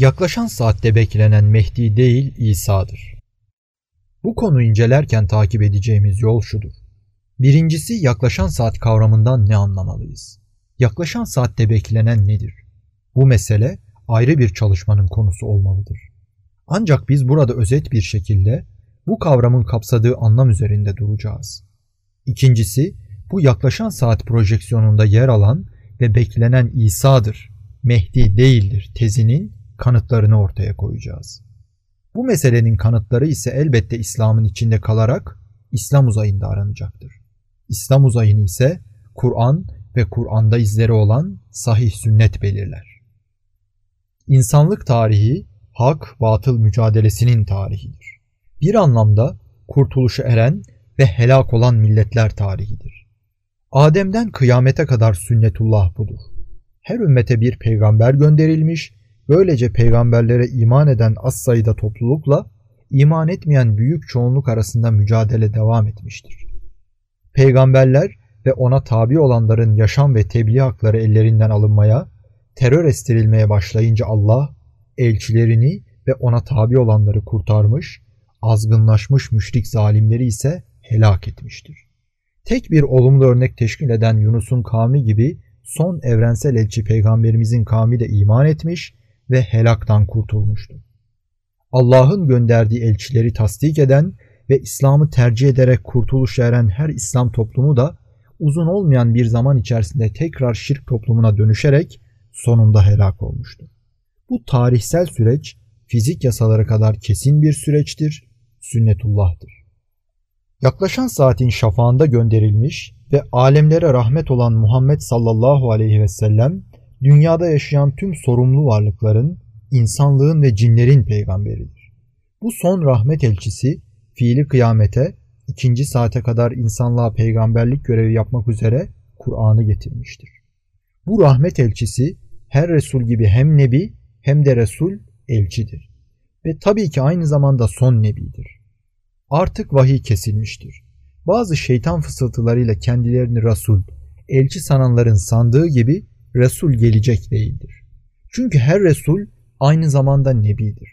Yaklaşan saatte beklenen Mehdi değil İsa'dır. Bu konu incelerken takip edeceğimiz yol şudur. Birincisi yaklaşan saat kavramından ne anlamalıyız? Yaklaşan saatte beklenen nedir? Bu mesele ayrı bir çalışmanın konusu olmalıdır. Ancak biz burada özet bir şekilde bu kavramın kapsadığı anlam üzerinde duracağız. İkincisi, bu yaklaşan saat projeksiyonunda yer alan ve beklenen İsa'dır, Mehdi değildir tezinin kanıtlarını ortaya koyacağız. Bu meselenin kanıtları ise elbette İslam'ın içinde kalarak İslam uzayında aranacaktır. İslam uzayını ise Kur'an ve Kur'an'da izleri olan sahih sünnet belirler. İnsanlık tarihi hak batıl mücadelesinin tarihidir. Bir anlamda kurtuluşa eren ve helak olan milletler tarihidir. Adem'den kıyamete kadar sünnetullah budur. Her ümmete bir peygamber gönderilmiş, böylece peygamberlere iman eden az sayıda toplulukla iman etmeyen büyük çoğunluk arasında mücadele devam etmiştir. Peygamberler ve ona tabi olanların yaşam ve tebliğ hakları ellerinden alınmaya, terör estirilmeye başlayınca Allah, elçilerini ve ona tabi olanları kurtarmış, azgınlaşmış müşrik zalimleri ise helak etmiştir. Tek bir olumlu örnek teşkil eden Yunus'un kavmi gibi son evrensel elçi peygamberimizin kavmi de iman etmiş ve helaktan kurtulmuştu. Allah'ın gönderdiği elçileri tasdik eden ve İslam'ı tercih ederek kurtuluş eren her İslam toplumu da uzun olmayan bir zaman içerisinde tekrar şirk toplumuna dönüşerek sonunda helak olmuştu. Bu tarihsel süreç fizik yasaları kadar kesin bir süreçtir, sünnetullah'tır. Yaklaşan saatin şafağında gönderilmiş ve alemlere rahmet olan Muhammed sallallahu aleyhi ve sellem dünyada yaşayan tüm sorumlu varlıkların, insanlığın ve cinlerin peygamberidir. Bu son rahmet elçisi fiili kıyamete ikinci saate kadar insanlığa peygamberlik görevi yapmak üzere Kur'an'ı getirmiştir. Bu rahmet elçisi her Resul gibi hem Nebi hem de Resul elçidir. Ve tabii ki aynı zamanda son Nebidir. Artık vahiy kesilmiştir. Bazı şeytan fısıltılarıyla kendilerini Resul, elçi sananların sandığı gibi Resul gelecek değildir. Çünkü her Resul aynı zamanda Nebidir.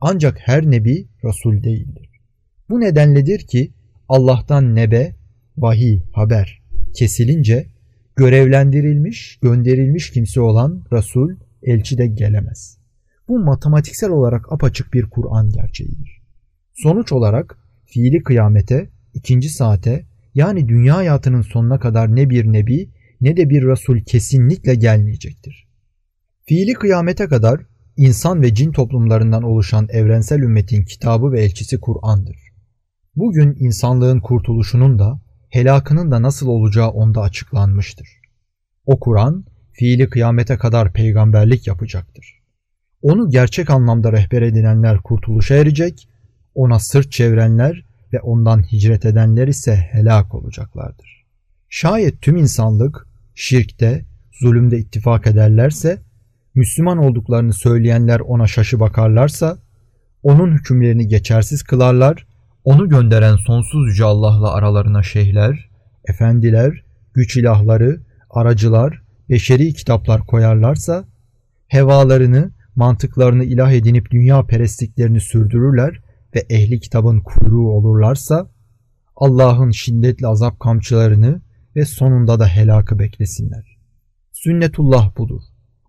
Ancak her Nebi Resul değildir. Bu nedenledir ki Allah'tan nebe, vahiy, haber kesilince görevlendirilmiş, gönderilmiş kimse olan Resul, elçi de gelemez. Bu matematiksel olarak apaçık bir Kur'an gerçeğidir. Sonuç olarak fiili kıyamete, ikinci saate yani dünya hayatının sonuna kadar ne bir nebi ne de bir Resul kesinlikle gelmeyecektir. Fiili kıyamete kadar insan ve cin toplumlarından oluşan evrensel ümmetin kitabı ve elçisi Kur'an'dır. Bugün insanlığın kurtuluşunun da helakının da nasıl olacağı onda açıklanmıştır. O Kur'an fiili kıyamete kadar peygamberlik yapacaktır. Onu gerçek anlamda rehber edinenler kurtuluşa erecek, ona sırt çevirenler ve ondan hicret edenler ise helak olacaklardır. Şayet tüm insanlık şirkte, zulümde ittifak ederlerse, Müslüman olduklarını söyleyenler ona şaşı bakarlarsa, onun hükümlerini geçersiz kılarlar onu gönderen sonsuz yüce Allah'la aralarına şeyhler, efendiler, güç ilahları, aracılar, beşeri kitaplar koyarlarsa, hevalarını, mantıklarını ilah edinip dünya perestliklerini sürdürürler ve ehli kitabın kuyruğu olurlarsa, Allah'ın şiddetli azap kamçılarını ve sonunda da helakı beklesinler. Sünnetullah budur.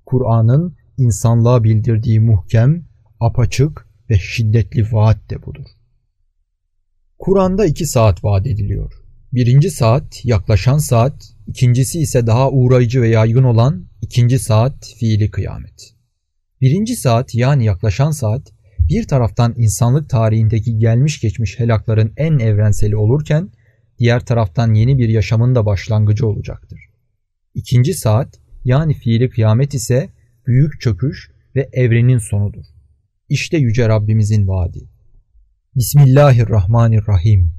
Kur'an'ın insanlığa bildirdiği muhkem, apaçık ve şiddetli vaat de budur. Kur'an'da iki saat vaat ediliyor. Birinci saat yaklaşan saat, ikincisi ise daha uğrayıcı ve yaygın olan ikinci saat fiili kıyamet. Birinci saat yani yaklaşan saat bir taraftan insanlık tarihindeki gelmiş geçmiş helakların en evrenseli olurken diğer taraftan yeni bir yaşamın da başlangıcı olacaktır. İkinci saat yani fiili kıyamet ise büyük çöküş ve evrenin sonudur. İşte Yüce Rabbimizin vaadi. Bismillahirrahmanirrahim.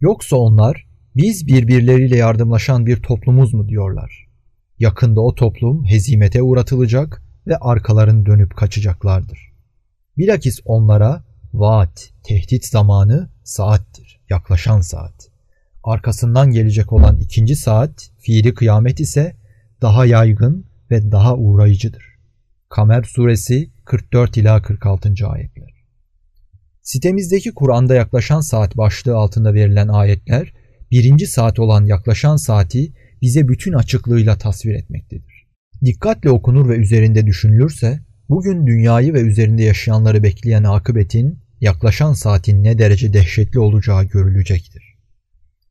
Yoksa onlar biz birbirleriyle yardımlaşan bir toplumuz mu diyorlar. Yakında o toplum hezimete uğratılacak ve arkalarını dönüp kaçacaklardır. Bilakis onlara vaat, tehdit zamanı saattir, yaklaşan saat. Arkasından gelecek olan ikinci saat, fiili kıyamet ise daha yaygın ve daha uğrayıcıdır. Kamer suresi 44 ila 46. ayetler. Sitemizdeki Kur'an'da yaklaşan saat başlığı altında verilen ayetler, birinci saat olan yaklaşan saati bize bütün açıklığıyla tasvir etmektedir. Dikkatle okunur ve üzerinde düşünülürse, bugün dünyayı ve üzerinde yaşayanları bekleyen akıbetin, yaklaşan saatin ne derece dehşetli olacağı görülecektir.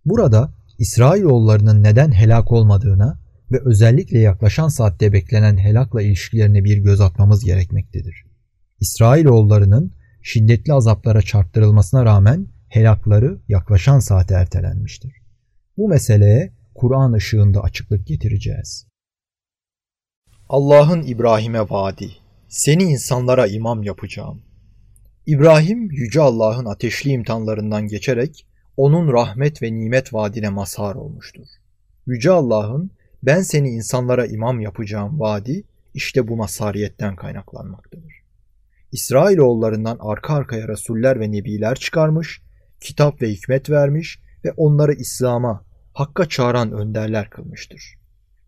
Burada İsrailoğullarının neden helak olmadığına ve özellikle yaklaşan saatte beklenen helakla ilişkilerine bir göz atmamız gerekmektedir. İsrailoğullarının şiddetli azaplara çarptırılmasına rağmen helakları yaklaşan saate ertelenmiştir. Bu meseleye Kur'an ışığında açıklık getireceğiz. Allah'ın İbrahim'e vaadi, seni insanlara imam yapacağım. İbrahim, Yüce Allah'ın ateşli imtihanlarından geçerek onun rahmet ve nimet vaadine mazhar olmuştur. Yüce Allah'ın ben seni insanlara imam yapacağım vaadi işte bu mazhariyetten kaynaklanmaktadır. İsrailoğullarından arka arkaya rasuller ve nebiler çıkarmış, kitap ve hikmet vermiş ve onları İslam'a, Hakka çağıran önderler kılmıştır.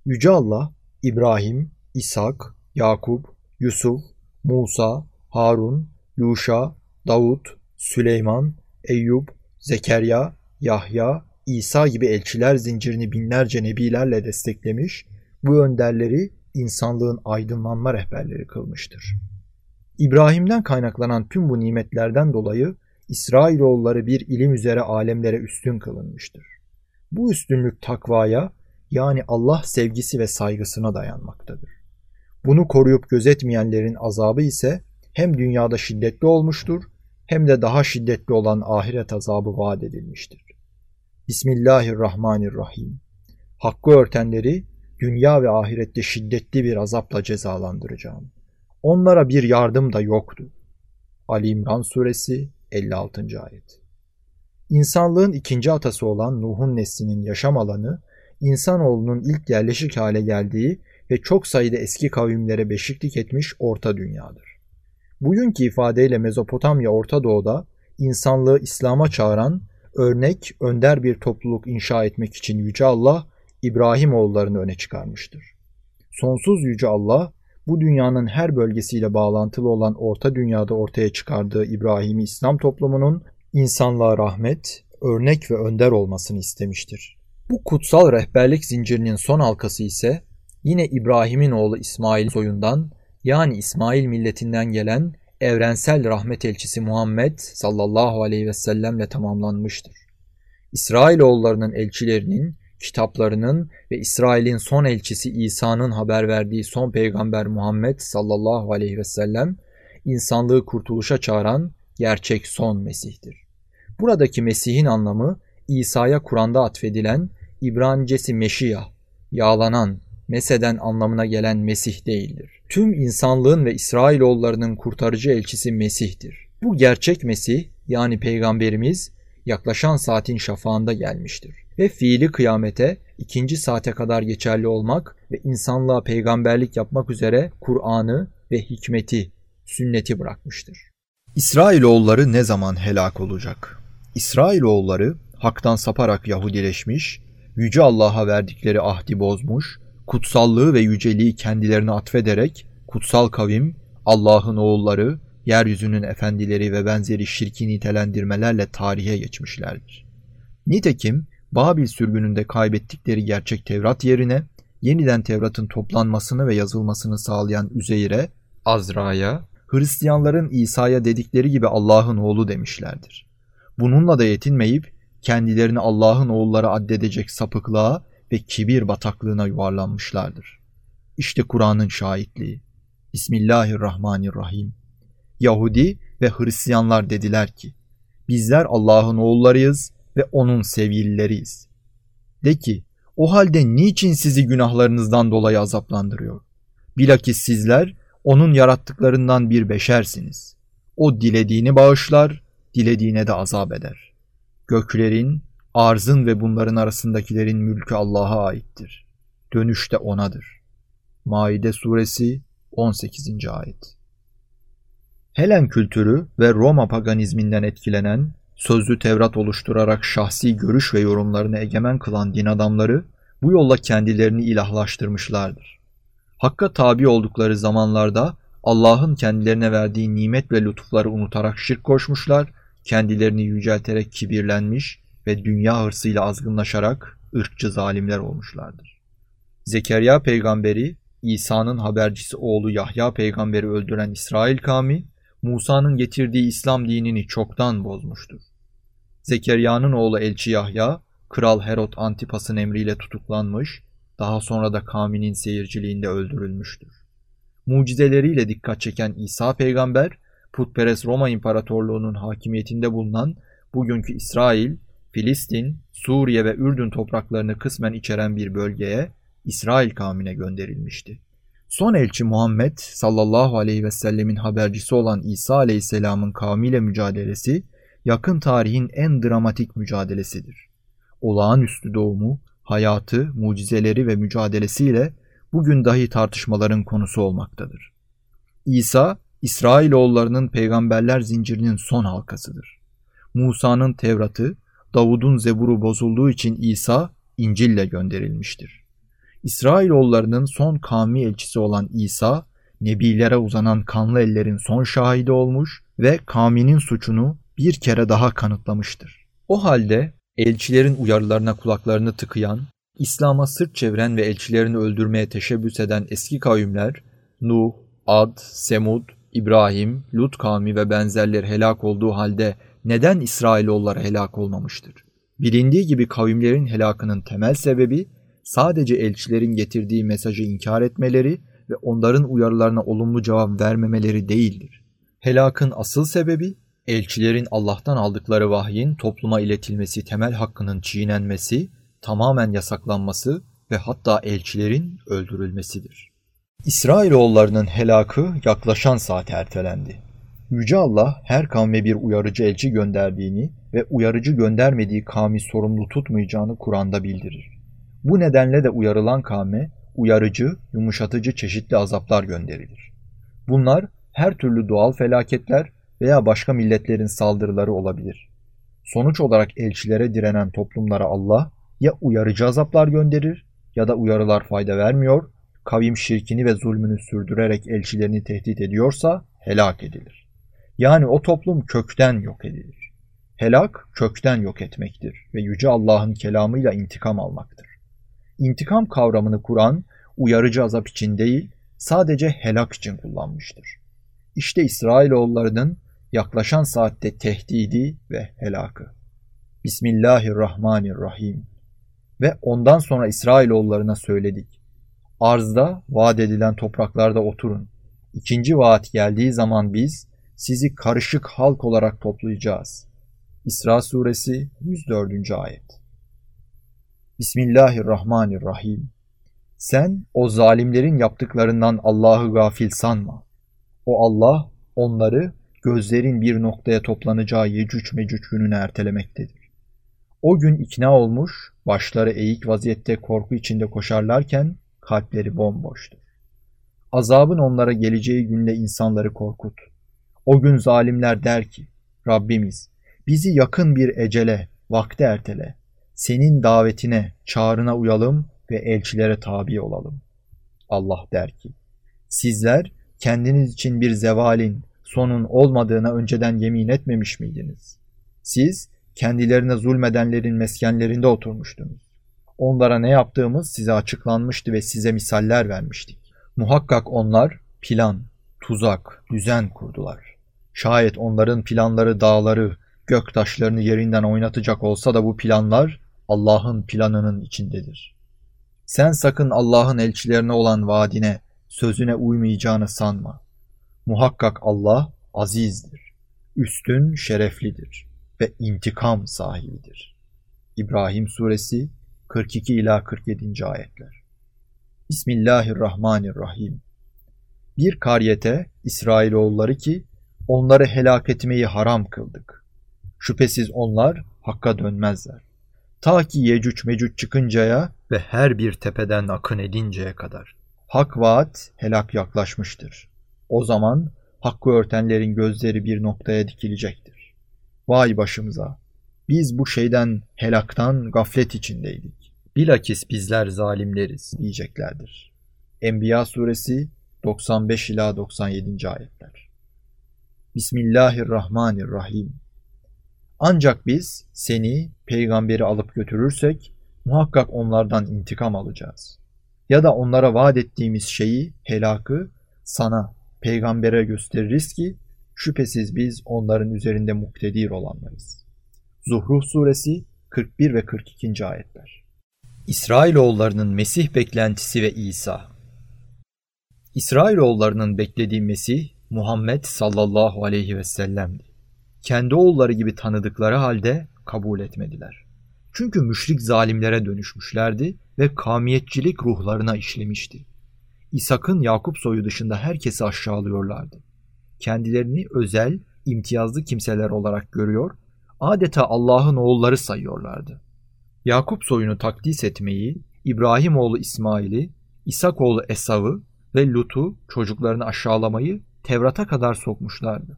Yüce Allah, İbrahim, İshak, Yakup, Yusuf, Musa, Harun, Yuşa, Davut, Süleyman, Eyüp, Zekeriya, Yahya, İsa gibi elçiler zincirini binlerce nebilerle desteklemiş, bu önderleri insanlığın aydınlanma rehberleri kılmıştır. İbrahim'den kaynaklanan tüm bu nimetlerden dolayı İsrailoğulları bir ilim üzere alemlere üstün kılınmıştır. Bu üstünlük takvaya yani Allah sevgisi ve saygısına dayanmaktadır. Bunu koruyup gözetmeyenlerin azabı ise hem dünyada şiddetli olmuştur hem de daha şiddetli olan ahiret azabı vaat edilmiştir. Bismillahirrahmanirrahim. Hakkı örtenleri dünya ve ahirette şiddetli bir azapla cezalandıracağım. Onlara bir yardım da yoktu. Ali İmran Suresi 56. Ayet İnsanlığın ikinci atası olan Nuh'un neslinin yaşam alanı, insanoğlunun ilk yerleşik hale geldiği ve çok sayıda eski kavimlere beşiklik etmiş Orta Dünya'dır. Bugünkü ifadeyle Mezopotamya Orta Doğu'da insanlığı İslam'a çağıran örnek, önder bir topluluk inşa etmek için Yüce Allah İbrahim oğullarını öne çıkarmıştır. Sonsuz Yüce Allah bu dünyanın her bölgesiyle bağlantılı olan Orta Dünya'da ortaya çıkardığı İbrahim'i İslam toplumunun insanlığa rahmet, örnek ve önder olmasını istemiştir. Bu kutsal rehberlik zincirinin son halkası ise yine İbrahim'in oğlu İsmail soyundan yani İsmail milletinden gelen evrensel rahmet elçisi Muhammed sallallahu aleyhi ve sellemle tamamlanmıştır. İsrailoğullarının elçilerinin, kitaplarının ve İsrail'in son elçisi İsa'nın haber verdiği son peygamber Muhammed sallallahu aleyhi ve sellem insanlığı kurtuluşa çağıran gerçek son Mesih'tir. Buradaki Mesih'in anlamı İsa'ya Kur'an'da atfedilen İbranicesi Meşiyah, yağlanan, meseden anlamına gelen Mesih değildir. Tüm insanlığın ve İsrailoğullarının kurtarıcı elçisi Mesih'tir. Bu gerçek Mesih yani peygamberimiz yaklaşan saatin şafağında gelmiştir. Ve fiili kıyamete ikinci saate kadar geçerli olmak ve insanlığa peygamberlik yapmak üzere Kur'an'ı ve hikmeti, sünneti bırakmıştır. İsrailoğulları ne zaman helak olacak? İsrailoğulları haktan saparak Yahudileşmiş, Yüce Allah'a verdikleri ahdi bozmuş, kutsallığı ve yüceliği kendilerine atfederek kutsal kavim, Allah'ın oğulları, yeryüzünün efendileri ve benzeri şirki nitelendirmelerle tarihe geçmişlerdir. Nitekim Babil sürgününde kaybettikleri gerçek Tevrat yerine yeniden Tevrat'ın toplanmasını ve yazılmasını sağlayan Üzeyr'e, Azra'ya, Hristiyanların İsa'ya dedikleri gibi Allah'ın oğlu demişlerdir. Bununla da yetinmeyip kendilerini Allah'ın oğulları addedecek sapıklığa ve kibir bataklığına yuvarlanmışlardır. İşte Kur'an'ın şahitliği. Bismillahirrahmanirrahim. Yahudi ve Hristiyanlar dediler ki, bizler Allah'ın oğullarıyız ve onun sevgilileriyiz. De ki, o halde niçin sizi günahlarınızdan dolayı azaplandırıyor? Bilakis sizler onun yarattıklarından bir beşersiniz. O dilediğini bağışlar, dilediğine de azap eder. Göklerin, arzın ve bunların arasındakilerin mülkü Allah'a aittir. Dönüş de O'nadır. Maide suresi 18. ayet. Helen kültürü ve Roma paganizminden etkilenen, sözlü Tevrat oluşturarak şahsi görüş ve yorumlarını egemen kılan din adamları bu yolla kendilerini ilahlaştırmışlardır. Hakka tabi oldukları zamanlarda Allah'ın kendilerine verdiği nimet ve lütufları unutarak şirk koşmuşlar, kendilerini yücelterek kibirlenmiş ve dünya hırsıyla azgınlaşarak ırkçı zalimler olmuşlardır. Zekeriya peygamberi, İsa'nın habercisi oğlu Yahya peygamberi öldüren İsrail kavmi, Musa'nın getirdiği İslam dinini çoktan bozmuştur. Zekeriya'nın oğlu Elçi Yahya, Kral Herod Antipas'ın emriyle tutuklanmış, daha sonra da kavminin seyirciliğinde öldürülmüştür. Mucizeleriyle dikkat çeken İsa peygamber, putperest Roma İmparatorluğu'nun hakimiyetinde bulunan bugünkü İsrail, Filistin, Suriye ve Ürdün topraklarını kısmen içeren bir bölgeye İsrail kavmine gönderilmişti. Son elçi Muhammed sallallahu aleyhi ve sellemin habercisi olan İsa aleyhisselamın kavmiyle mücadelesi yakın tarihin en dramatik mücadelesidir. Olağanüstü doğumu, hayatı, mucizeleri ve mücadelesiyle bugün dahi tartışmaların konusu olmaktadır. İsa, İsrailoğullarının peygamberler zincirinin son halkasıdır. Musa'nın Tevrat'ı, Davud'un Zebur'u bozulduğu için İsa İncil'le gönderilmiştir. İsrailoğullarının son kavmi elçisi olan İsa, nebilere uzanan kanlı ellerin son şahidi olmuş ve kavminin suçunu bir kere daha kanıtlamıştır. O halde elçilerin uyarılarına kulaklarını tıkayan, İslam'a sırt çeviren ve elçilerini öldürmeye teşebbüs eden eski kavimler, Nuh, Ad, Semud, İbrahim, Lut kavmi ve benzerleri helak olduğu halde neden İsrailoğulları helak olmamıştır? Bilindiği gibi kavimlerin helakının temel sebebi sadece elçilerin getirdiği mesajı inkar etmeleri ve onların uyarılarına olumlu cevap vermemeleri değildir. Helakın asıl sebebi elçilerin Allah'tan aldıkları vahyin topluma iletilmesi temel hakkının çiğnenmesi, tamamen yasaklanması ve hatta elçilerin öldürülmesidir. İsrailoğullarının helakı yaklaşan saat ertelendi. Yüce Allah her kavme bir uyarıcı elçi gönderdiğini ve uyarıcı göndermediği kavmi sorumlu tutmayacağını Kur'an'da bildirir. Bu nedenle de uyarılan kavme uyarıcı, yumuşatıcı çeşitli azaplar gönderilir. Bunlar her türlü doğal felaketler veya başka milletlerin saldırıları olabilir. Sonuç olarak elçilere direnen toplumlara Allah ya uyarıcı azaplar gönderir ya da uyarılar fayda vermiyor, kavim şirkini ve zulmünü sürdürerek elçilerini tehdit ediyorsa helak edilir. Yani o toplum kökten yok edilir. Helak kökten yok etmektir ve Yüce Allah'ın kelamıyla intikam almaktır. İntikam kavramını Kur'an uyarıcı azap için değil, sadece helak için kullanmıştır. İşte İsrailoğullarının yaklaşan saatte tehdidi ve helakı. Bismillahirrahmanirrahim. Ve ondan sonra İsrailoğullarına söyledik. Arzda vaat edilen topraklarda oturun. İkinci vaat geldiği zaman biz sizi karışık halk olarak toplayacağız. İsra suresi 104. ayet. Bismillahirrahmanirrahim. Sen o zalimlerin yaptıklarından Allah'ı gafil sanma. O Allah onları gözlerin bir noktaya toplanacağı Yecüc Mecüc gününü ertelemektedir. O gün ikna olmuş, başları eğik vaziyette korku içinde koşarlarken kalpleri bomboştur. Azabın onlara geleceği günle insanları korkut. O gün zalimler der ki, Rabbimiz bizi yakın bir ecele, vakte ertele. Senin davetine, çağrına uyalım ve elçilere tabi olalım. Allah der ki, sizler kendiniz için bir zevalin, sonun olmadığına önceden yemin etmemiş miydiniz? Siz kendilerine zulmedenlerin meskenlerinde oturmuştunuz. Onlara ne yaptığımız size açıklanmıştı ve size misaller vermiştik. Muhakkak onlar plan, tuzak, düzen kurdular. Şayet onların planları dağları, gök taşlarını yerinden oynatacak olsa da bu planlar Allah'ın planının içindedir. Sen sakın Allah'ın elçilerine olan vaadine, sözüne uymayacağını sanma. Muhakkak Allah azizdir, üstün şereflidir ve intikam sahibidir. İbrahim Suresi 42 ila 47. ayetler. Bismillahirrahmanirrahim. Bir karyete İsrailoğulları ki onları helak etmeyi haram kıldık. Şüphesiz onlar hakka dönmezler. Ta ki Yecüc Mecüc çıkıncaya ve her bir tepeden akın edinceye kadar. Hak vaat helak yaklaşmıştır. O zaman hakkı örtenlerin gözleri bir noktaya dikilecektir. Vay başımıza! Biz bu şeyden helaktan gaflet içindeydik. Bilakis bizler zalimleriz diyeceklerdir. Enbiya suresi 95 ila 97. ayetler. Bismillahirrahmanirrahim. Ancak biz seni peygamberi alıp götürürsek muhakkak onlardan intikam alacağız. Ya da onlara vaat ettiğimiz şeyi, helakı sana, peygambere gösteririz ki şüphesiz biz onların üzerinde muktedir olanlarız. Zuhruf suresi 41 ve 42. ayetler. İsrailoğullarının Mesih beklentisi ve İsa İsrailoğullarının beklediği Mesih Muhammed sallallahu aleyhi ve sellem'di. Kendi oğulları gibi tanıdıkları halde kabul etmediler. Çünkü müşrik zalimlere dönüşmüşlerdi ve kamiyetçilik ruhlarına işlemişti. İshak'ın Yakup soyu dışında herkesi aşağılıyorlardı. Kendilerini özel, imtiyazlı kimseler olarak görüyor, adeta Allah'ın oğulları sayıyorlardı. Yakup soyunu takdis etmeyi, İbrahim oğlu İsmail'i, İshak oğlu Esav'ı ve Lut'u çocuklarını aşağılamayı Tevrat'a kadar sokmuşlardı.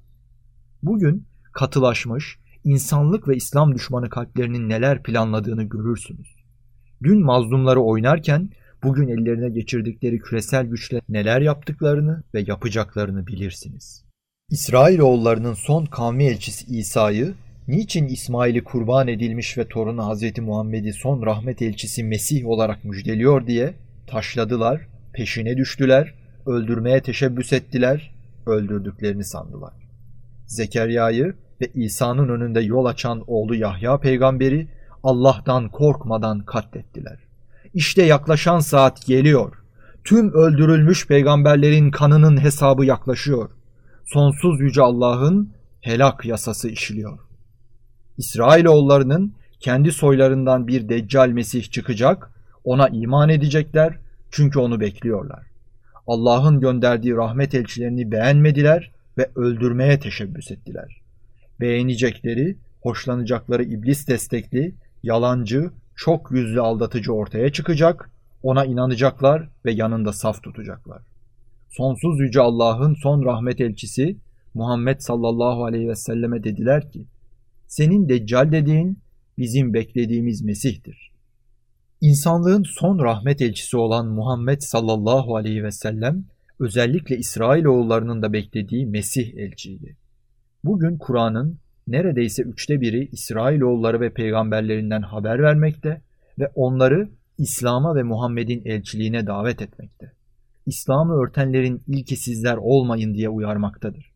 Bugün katılaşmış, insanlık ve İslam düşmanı kalplerinin neler planladığını görürsünüz. Dün mazlumları oynarken bugün ellerine geçirdikleri küresel güçle neler yaptıklarını ve yapacaklarını bilirsiniz. İsrailoğullarının son kavmi elçisi İsa'yı niçin İsmail'i kurban edilmiş ve torunu Hz. Muhammed'i son rahmet elçisi Mesih olarak müjdeliyor diye taşladılar, peşine düştüler, öldürmeye teşebbüs ettiler, öldürdüklerini sandılar. Zekeriya'yı ve İsa'nın önünde yol açan oğlu Yahya peygamberi Allah'tan korkmadan katlettiler. İşte yaklaşan saat geliyor. Tüm öldürülmüş peygamberlerin kanının hesabı yaklaşıyor. Sonsuz yüce Allah'ın helak yasası işliyor. İsrailoğullarının kendi soylarından bir Deccal Mesih çıkacak, ona iman edecekler çünkü onu bekliyorlar. Allah'ın gönderdiği rahmet elçilerini beğenmediler ve öldürmeye teşebbüs ettiler. Beğenecekleri, hoşlanacakları iblis destekli, yalancı, çok yüzlü aldatıcı ortaya çıkacak, ona inanacaklar ve yanında saf tutacaklar. Sonsuz yüce Allah'ın son rahmet elçisi Muhammed sallallahu aleyhi ve selleme dediler ki, senin deccal dediğin bizim beklediğimiz Mesih'tir. İnsanlığın son rahmet elçisi olan Muhammed sallallahu aleyhi ve sellem özellikle İsrailoğullarının da beklediği Mesih elçiydi. Bugün Kur'an'ın neredeyse üçte biri İsrailoğulları ve peygamberlerinden haber vermekte ve onları İslam'a ve Muhammed'in elçiliğine davet etmekte. İslam'ı örtenlerin ilki sizler olmayın diye uyarmaktadır.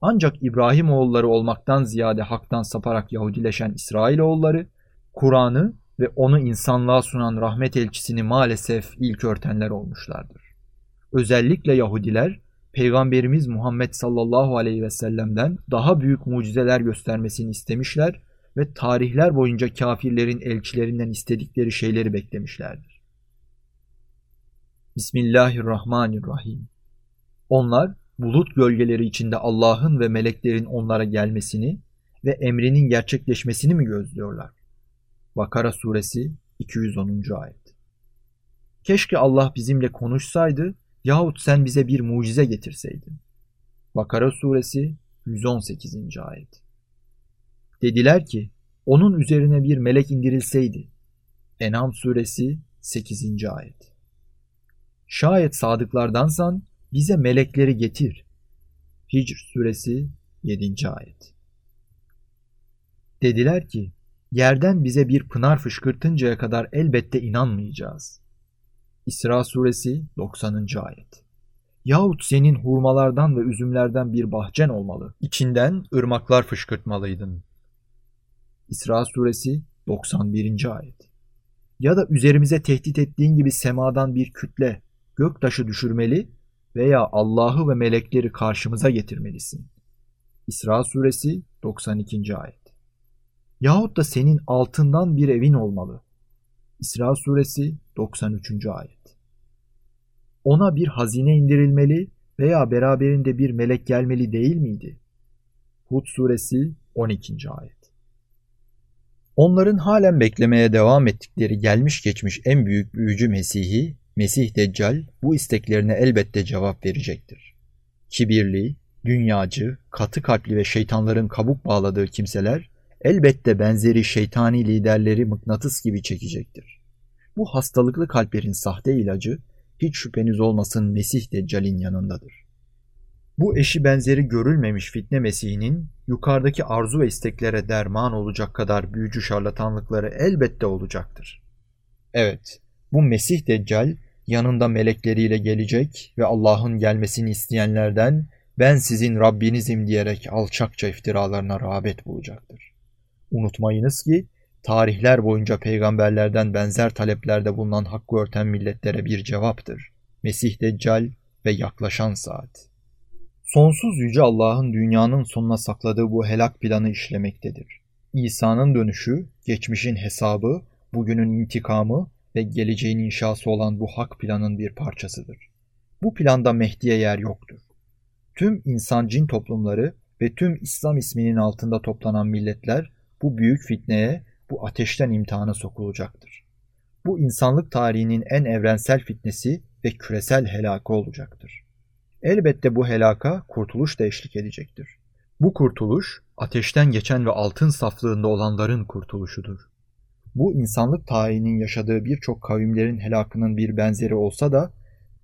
Ancak İbrahim oğulları olmaktan ziyade haktan saparak Yahudileşen İsrailoğulları, Kur'an'ı ve onu insanlığa sunan rahmet elçisini maalesef ilk örtenler olmuşlardır. Özellikle Yahudiler Peygamberimiz Muhammed sallallahu aleyhi ve sellem'den daha büyük mucizeler göstermesini istemişler ve tarihler boyunca kafirlerin elçilerinden istedikleri şeyleri beklemişlerdir. Bismillahirrahmanirrahim. Onlar bulut gölgeleri içinde Allah'ın ve meleklerin onlara gelmesini ve emrinin gerçekleşmesini mi gözlüyorlar? Bakara suresi 210. ayet. Keşke Allah bizimle konuşsaydı yahut sen bize bir mucize getirseydin. Bakara suresi 118. ayet. Dediler ki onun üzerine bir melek indirilseydi. Enam suresi 8. ayet. Şayet sadıklardansan bize melekleri getir. Hicr suresi 7. ayet. Dediler ki yerden bize bir pınar fışkırtıncaya kadar elbette inanmayacağız. İsra suresi 90. ayet. Yahut senin hurmalardan ve üzümlerden bir bahçen olmalı. İçinden ırmaklar fışkırtmalıydın. İsra suresi 91. ayet. Ya da üzerimize tehdit ettiğin gibi semadan bir kütle, göktaşı düşürmeli veya Allah'ı ve melekleri karşımıza getirmelisin. İsra suresi 92. ayet. Yahut da senin altından bir evin olmalı. İsra suresi 93. ayet. Ona bir hazine indirilmeli veya beraberinde bir melek gelmeli değil miydi? Hud suresi 12. ayet. Onların halen beklemeye devam ettikleri gelmiş geçmiş en büyük büyücü Mesih'i, Mesih Deccal bu isteklerine elbette cevap verecektir. Kibirli, dünyacı, katı kalpli ve şeytanların kabuk bağladığı kimseler elbette benzeri şeytani liderleri mıknatıs gibi çekecektir. Bu hastalıklı kalplerin sahte ilacı hiç şüpheniz olmasın Mesih Deccal'in yanındadır. Bu eşi benzeri görülmemiş fitne Mesih'inin yukarıdaki arzu ve isteklere derman olacak kadar büyücü şarlatanlıkları elbette olacaktır. Evet, bu Mesih Deccal yanında melekleriyle gelecek ve Allah'ın gelmesini isteyenlerden ben sizin Rabbinizim diyerek alçakça iftiralarına rağbet bulacaktır. Unutmayınız ki tarihler boyunca peygamberlerden benzer taleplerde bulunan hakkı örten milletlere bir cevaptır. Mesih Deccal ve yaklaşan saat. Sonsuz yüce Allah'ın dünyanın sonuna sakladığı bu helak planı işlemektedir. İsa'nın dönüşü, geçmişin hesabı, bugünün intikamı ve geleceğin inşası olan bu hak planın bir parçasıdır. Bu planda Mehdi'ye yer yoktur. Tüm insan cin toplumları ve tüm İslam isminin altında toplanan milletler bu büyük fitneye, bu ateşten imtihana sokulacaktır. Bu insanlık tarihinin en evrensel fitnesi ve küresel helakı olacaktır. Elbette bu helaka kurtuluş da eşlik edecektir. Bu kurtuluş ateşten geçen ve altın saflığında olanların kurtuluşudur. Bu insanlık tarihinin yaşadığı birçok kavimlerin helakının bir benzeri olsa da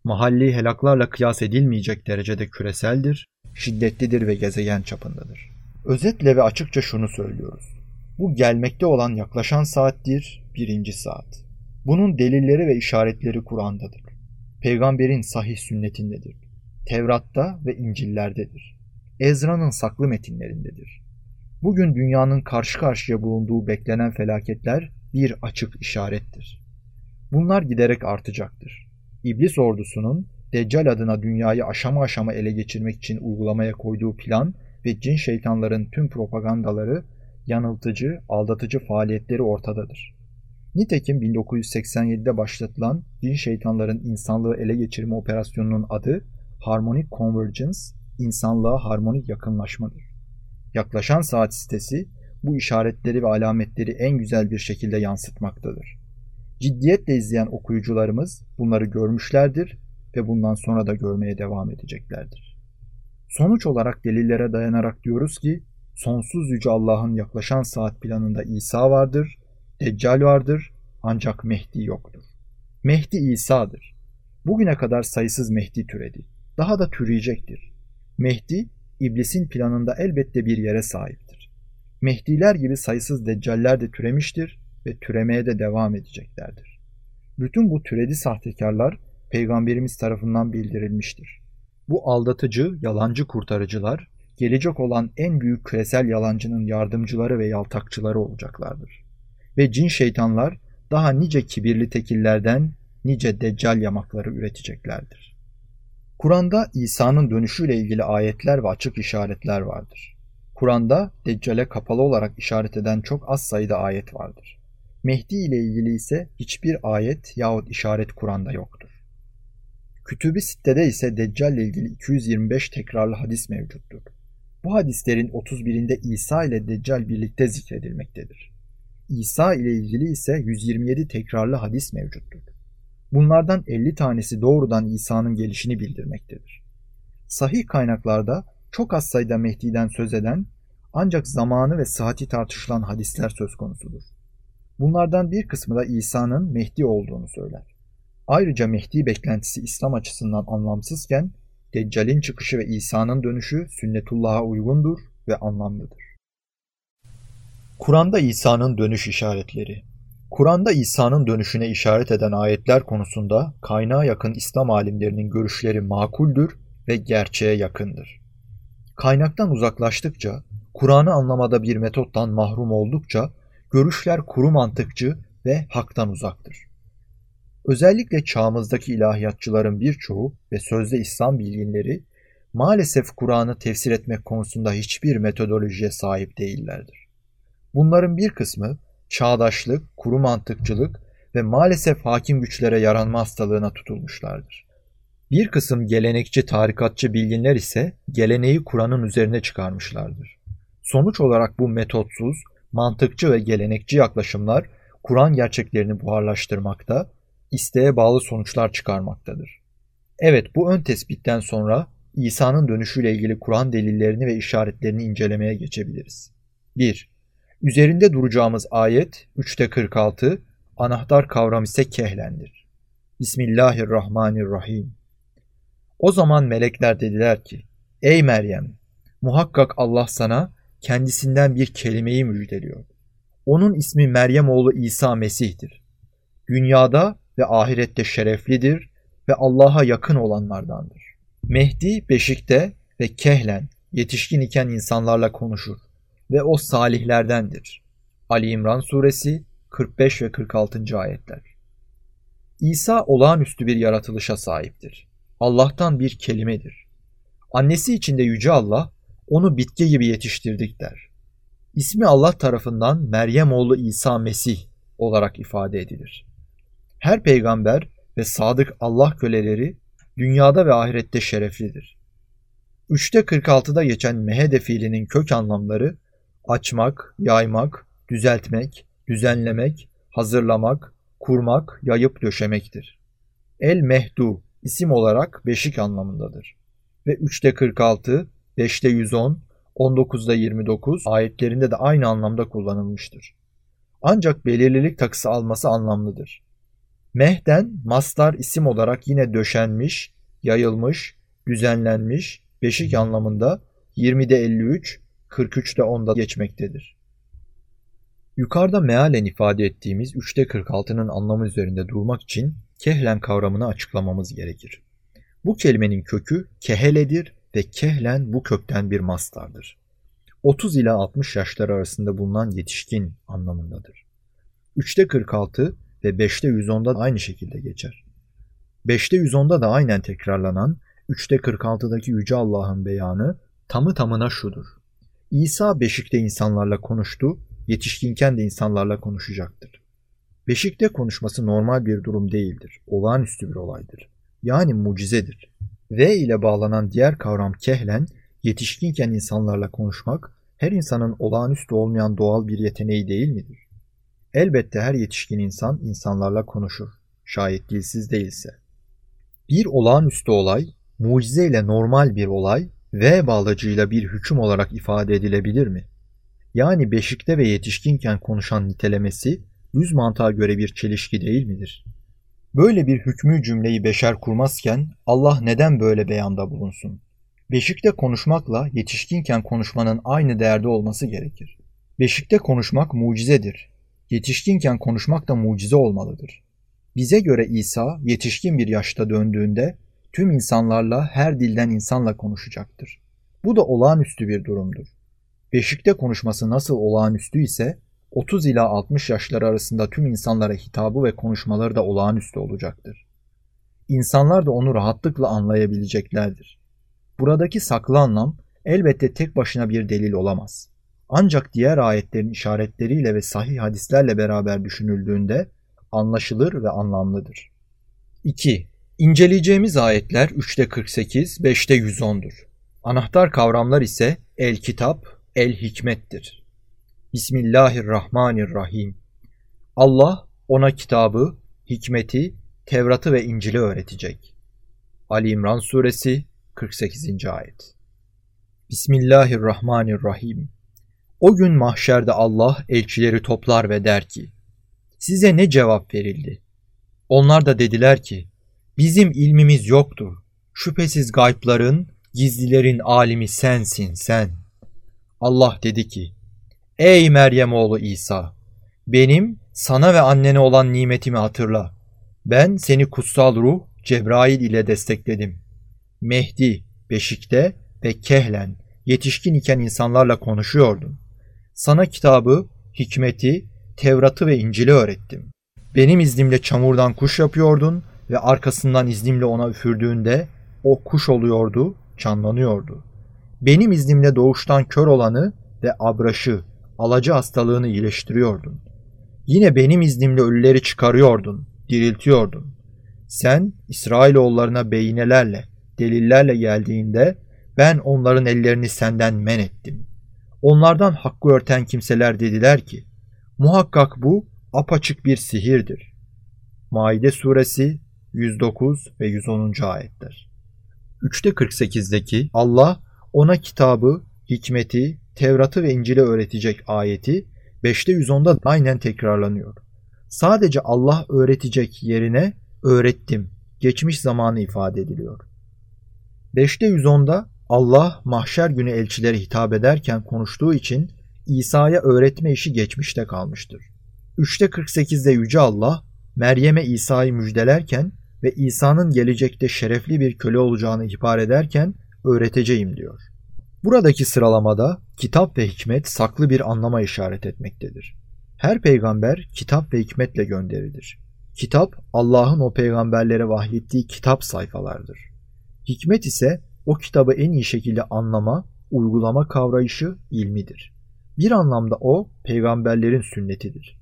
mahalli helaklarla kıyas edilmeyecek derecede küreseldir, şiddetlidir ve gezegen çapındadır. Özetle ve açıkça şunu söylüyoruz. Bu gelmekte olan yaklaşan saattir, birinci saat. Bunun delilleri ve işaretleri Kur'an'dadır. Peygamberin sahih sünnetindedir. Tevrat'ta ve İncil'lerdedir. Ezra'nın saklı metinlerindedir. Bugün dünyanın karşı karşıya bulunduğu beklenen felaketler bir açık işarettir. Bunlar giderek artacaktır. İblis ordusunun Deccal adına dünyayı aşama aşama ele geçirmek için uygulamaya koyduğu plan ve cin şeytanların tüm propagandaları, yanıltıcı, aldatıcı faaliyetleri ortadadır. Nitekim 1987'de başlatılan cin şeytanların insanlığı ele geçirme operasyonunun adı Harmonic Convergence, insanlığa harmonik yakınlaşmadır. Yaklaşan saat sitesi bu işaretleri ve alametleri en güzel bir şekilde yansıtmaktadır. Ciddiyetle izleyen okuyucularımız bunları görmüşlerdir ve bundan sonra da görmeye devam edeceklerdir. Sonuç olarak delillere dayanarak diyoruz ki sonsuz yüce Allah'ın yaklaşan saat planında İsa vardır, Deccal vardır ancak Mehdi yoktur. Mehdi İsa'dır. Bugüne kadar sayısız Mehdi türedi daha da türeyecektir. Mehdi, iblisin planında elbette bir yere sahiptir. Mehdiler gibi sayısız deccaller de türemiştir ve türemeye de devam edeceklerdir. Bütün bu türedi sahtekarlar peygamberimiz tarafından bildirilmiştir. Bu aldatıcı, yalancı kurtarıcılar gelecek olan en büyük küresel yalancının yardımcıları ve yaltakçıları olacaklardır. Ve cin şeytanlar daha nice kibirli tekillerden nice deccal yamakları üreteceklerdir. Kur'an'da İsa'nın dönüşüyle ilgili ayetler ve açık işaretler vardır. Kur'an'da Deccal'e kapalı olarak işaret eden çok az sayıda ayet vardır. Mehdi ile ilgili ise hiçbir ayet yahut işaret Kur'an'da yoktur. Kütüb-i Sitte'de ise Deccal ile ilgili 225 tekrarlı hadis mevcuttur. Bu hadislerin 31'inde İsa ile Deccal birlikte zikredilmektedir. İsa ile ilgili ise 127 tekrarlı hadis mevcuttur. Bunlardan 50 tanesi doğrudan İsa'nın gelişini bildirmektedir. Sahih kaynaklarda çok az sayıda Mehdi'den söz eden ancak zamanı ve sıhhati tartışılan hadisler söz konusudur. Bunlardan bir kısmı da İsa'nın Mehdi olduğunu söyler. Ayrıca Mehdi beklentisi İslam açısından anlamsızken Deccal'in çıkışı ve İsa'nın dönüşü sünnetullah'a uygundur ve anlamlıdır. Kur'an'da İsa'nın dönüş işaretleri Kur'an'da İsa'nın dönüşüne işaret eden ayetler konusunda kaynağa yakın İslam alimlerinin görüşleri makuldür ve gerçeğe yakındır. Kaynaktan uzaklaştıkça, Kur'an'ı anlamada bir metottan mahrum oldukça görüşler kuru mantıkçı ve haktan uzaktır. Özellikle çağımızdaki ilahiyatçıların birçoğu ve sözde İslam bilginleri maalesef Kur'an'ı tefsir etmek konusunda hiçbir metodolojiye sahip değillerdir. Bunların bir kısmı çağdaşlık, kuru mantıkçılık ve maalesef hakim güçlere yaranma hastalığına tutulmuşlardır. Bir kısım gelenekçi tarikatçı bilginler ise geleneği Kur'an'ın üzerine çıkarmışlardır. Sonuç olarak bu metotsuz, mantıkçı ve gelenekçi yaklaşımlar Kur'an gerçeklerini buharlaştırmakta, isteğe bağlı sonuçlar çıkarmaktadır. Evet bu ön tespitten sonra İsa'nın dönüşüyle ilgili Kur'an delillerini ve işaretlerini incelemeye geçebiliriz. 1. Üzerinde duracağımız ayet 3'te 46, anahtar kavram ise kehlendir. Bismillahirrahmanirrahim. O zaman melekler dediler ki, Ey Meryem, muhakkak Allah sana kendisinden bir kelimeyi müjdeliyor. Onun ismi Meryem oğlu İsa Mesih'tir. Dünyada ve ahirette şereflidir ve Allah'a yakın olanlardandır. Mehdi beşikte ve kehlen yetişkin iken insanlarla konuşur ve o salihlerdendir. Ali İmran suresi 45 ve 46. ayetler. İsa olağanüstü bir yaratılışa sahiptir. Allah'tan bir kelimedir. Annesi içinde Yüce Allah onu bitki gibi yetiştirdik der. İsmi Allah tarafından Meryem oğlu İsa Mesih olarak ifade edilir. Her peygamber ve sadık Allah köleleri dünyada ve ahirette şereflidir. 3'te 46'da geçen mehede fiilinin kök anlamları açmak, yaymak, düzeltmek, düzenlemek, hazırlamak, kurmak, yayıp döşemektir. El mehdu isim olarak beşik anlamındadır. Ve 3'te 46, 5'te 110, 19'da 29 ayetlerinde de aynı anlamda kullanılmıştır. Ancak belirlilik takısı alması anlamlıdır. Mehden mastar isim olarak yine döşenmiş, yayılmış, düzenlenmiş, beşik anlamında 20'de 53, 43'te 10'da geçmektedir. Yukarıda mealen ifade ettiğimiz 3'te 46'nın anlamı üzerinde durmak için kehlen kavramını açıklamamız gerekir. Bu kelimenin kökü keheledir ve kehlen bu kökten bir mastardır. 30 ila 60 yaşlar arasında bulunan yetişkin anlamındadır. 3'te 46 ve 5'te 110'da aynı şekilde geçer. 5'te 110'da da aynen tekrarlanan 3'te 46'daki Yüce Allah'ın beyanı tamı tamına şudur. İsa beşikte insanlarla konuştu, yetişkinken de insanlarla konuşacaktır. Beşikte konuşması normal bir durum değildir, olağanüstü bir olaydır. Yani mucizedir. V ile bağlanan diğer kavram kehlen, yetişkinken insanlarla konuşmak, her insanın olağanüstü olmayan doğal bir yeteneği değil midir? Elbette her yetişkin insan insanlarla konuşur, şayet dilsiz değilse. Bir olağanüstü olay, mucize ile normal bir olay V bağlacıyla bir hüküm olarak ifade edilebilir mi? Yani beşikte ve yetişkinken konuşan nitelemesi yüz mantığa göre bir çelişki değil midir? Böyle bir hükmü cümleyi beşer kurmazken Allah neden böyle beyanda bulunsun? Beşikte konuşmakla yetişkinken konuşmanın aynı değerde olması gerekir. Beşikte konuşmak mucizedir. Yetişkinken konuşmak da mucize olmalıdır. Bize göre İsa yetişkin bir yaşta döndüğünde tüm insanlarla her dilden insanla konuşacaktır. Bu da olağanüstü bir durumdur. Beşikte konuşması nasıl olağanüstü ise 30 ila 60 yaşları arasında tüm insanlara hitabı ve konuşmaları da olağanüstü olacaktır. İnsanlar da onu rahatlıkla anlayabileceklerdir. Buradaki saklı anlam elbette tek başına bir delil olamaz. Ancak diğer ayetlerin işaretleriyle ve sahih hadislerle beraber düşünüldüğünde anlaşılır ve anlamlıdır. 2. İnceleyeceğimiz ayetler 3'te 48, 5'te 110'dur. Anahtar kavramlar ise el kitap, el hikmettir. Bismillahirrahmanirrahim. Allah ona kitabı, hikmeti, Tevrat'ı ve İncil'i öğretecek. Ali İmran suresi 48. ayet. Bismillahirrahmanirrahim. O gün mahşerde Allah elçileri toplar ve der ki, Size ne cevap verildi? Onlar da dediler ki, Bizim ilmimiz yoktur. Şüphesiz gaypların, gizlilerin alimi sensin sen. Allah dedi ki, Ey Meryem oğlu İsa! Benim sana ve annene olan nimetimi hatırla. Ben seni kutsal ruh Cebrail ile destekledim. Mehdi, Beşik'te ve Kehlen, yetişkin iken insanlarla konuşuyordun. Sana kitabı, hikmeti, Tevrat'ı ve İncil'i öğrettim. Benim iznimle çamurdan kuş yapıyordun ve arkasından iznimle ona üfürdüğünde o kuş oluyordu, canlanıyordu. Benim iznimle doğuştan kör olanı ve abraşı, alacı hastalığını iyileştiriyordun. Yine benim iznimle ölüleri çıkarıyordun, diriltiyordun. Sen İsrailoğullarına beyinelerle, delillerle geldiğinde ben onların ellerini senden men ettim. Onlardan hakkı örten kimseler dediler ki, muhakkak bu apaçık bir sihirdir. Maide suresi 109 ve 110. ayetler. 3'te 48'deki Allah ona kitabı, hikmeti, Tevrat'ı ve İncil'i öğretecek ayeti 5'te 110'da aynen tekrarlanıyor. Sadece Allah öğretecek yerine öğrettim, geçmiş zamanı ifade ediliyor. 5'te 110'da Allah mahşer günü elçilere hitap ederken konuştuğu için İsa'ya öğretme işi geçmişte kalmıştır. 3'te 48'de Yüce Allah Meryem'e İsa'yı müjdelerken ve İsa'nın gelecekte şerefli bir köle olacağını ihbar ederken öğreteceğim diyor. Buradaki sıralamada kitap ve hikmet saklı bir anlama işaret etmektedir. Her peygamber kitap ve hikmetle gönderilir. Kitap Allah'ın o peygamberlere vahyettiği kitap sayfalardır. Hikmet ise o kitabı en iyi şekilde anlama, uygulama kavrayışı ilmidir. Bir anlamda o peygamberlerin sünnetidir.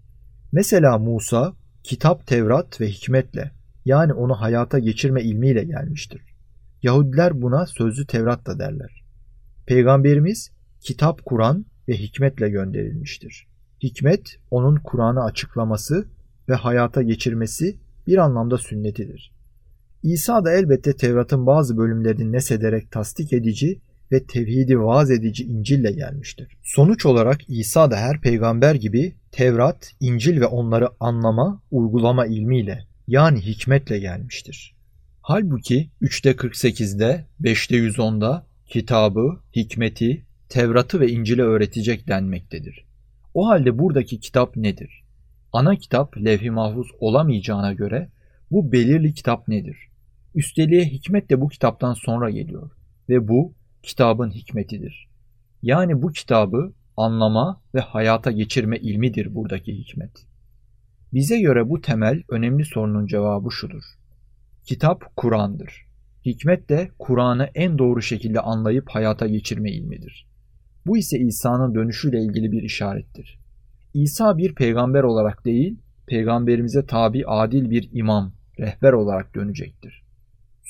Mesela Musa kitap Tevrat ve hikmetle yani onu hayata geçirme ilmiyle gelmiştir. Yahudiler buna sözlü Tevrat da derler. Peygamberimiz kitap Kur'an ve hikmetle gönderilmiştir. Hikmet onun Kur'an'ı açıklaması ve hayata geçirmesi bir anlamda sünnetidir. İsa da elbette Tevrat'ın bazı bölümlerini nesederek tasdik edici ve tevhidi vaaz edici İncil'le gelmiştir. Sonuç olarak İsa da her peygamber gibi Tevrat, İncil ve onları anlama, uygulama ilmiyle yani hikmetle gelmiştir. Halbuki 3'te 48'de, 5'te 110'da kitabı, hikmeti, Tevrat'ı ve İncil'i öğretecek denmektedir. O halde buradaki kitap nedir? Ana kitap levh-i mahfuz olamayacağına göre bu belirli kitap nedir? Üsteliğe hikmet de bu kitaptan sonra geliyor ve bu kitabın hikmetidir. Yani bu kitabı anlama ve hayata geçirme ilmidir buradaki hikmet. Bize göre bu temel önemli sorunun cevabı şudur. Kitap Kur'an'dır. Hikmet de Kur'an'ı en doğru şekilde anlayıp hayata geçirme ilmidir. Bu ise İsa'nın dönüşüyle ilgili bir işarettir. İsa bir peygamber olarak değil, peygamberimize tabi adil bir imam, rehber olarak dönecektir.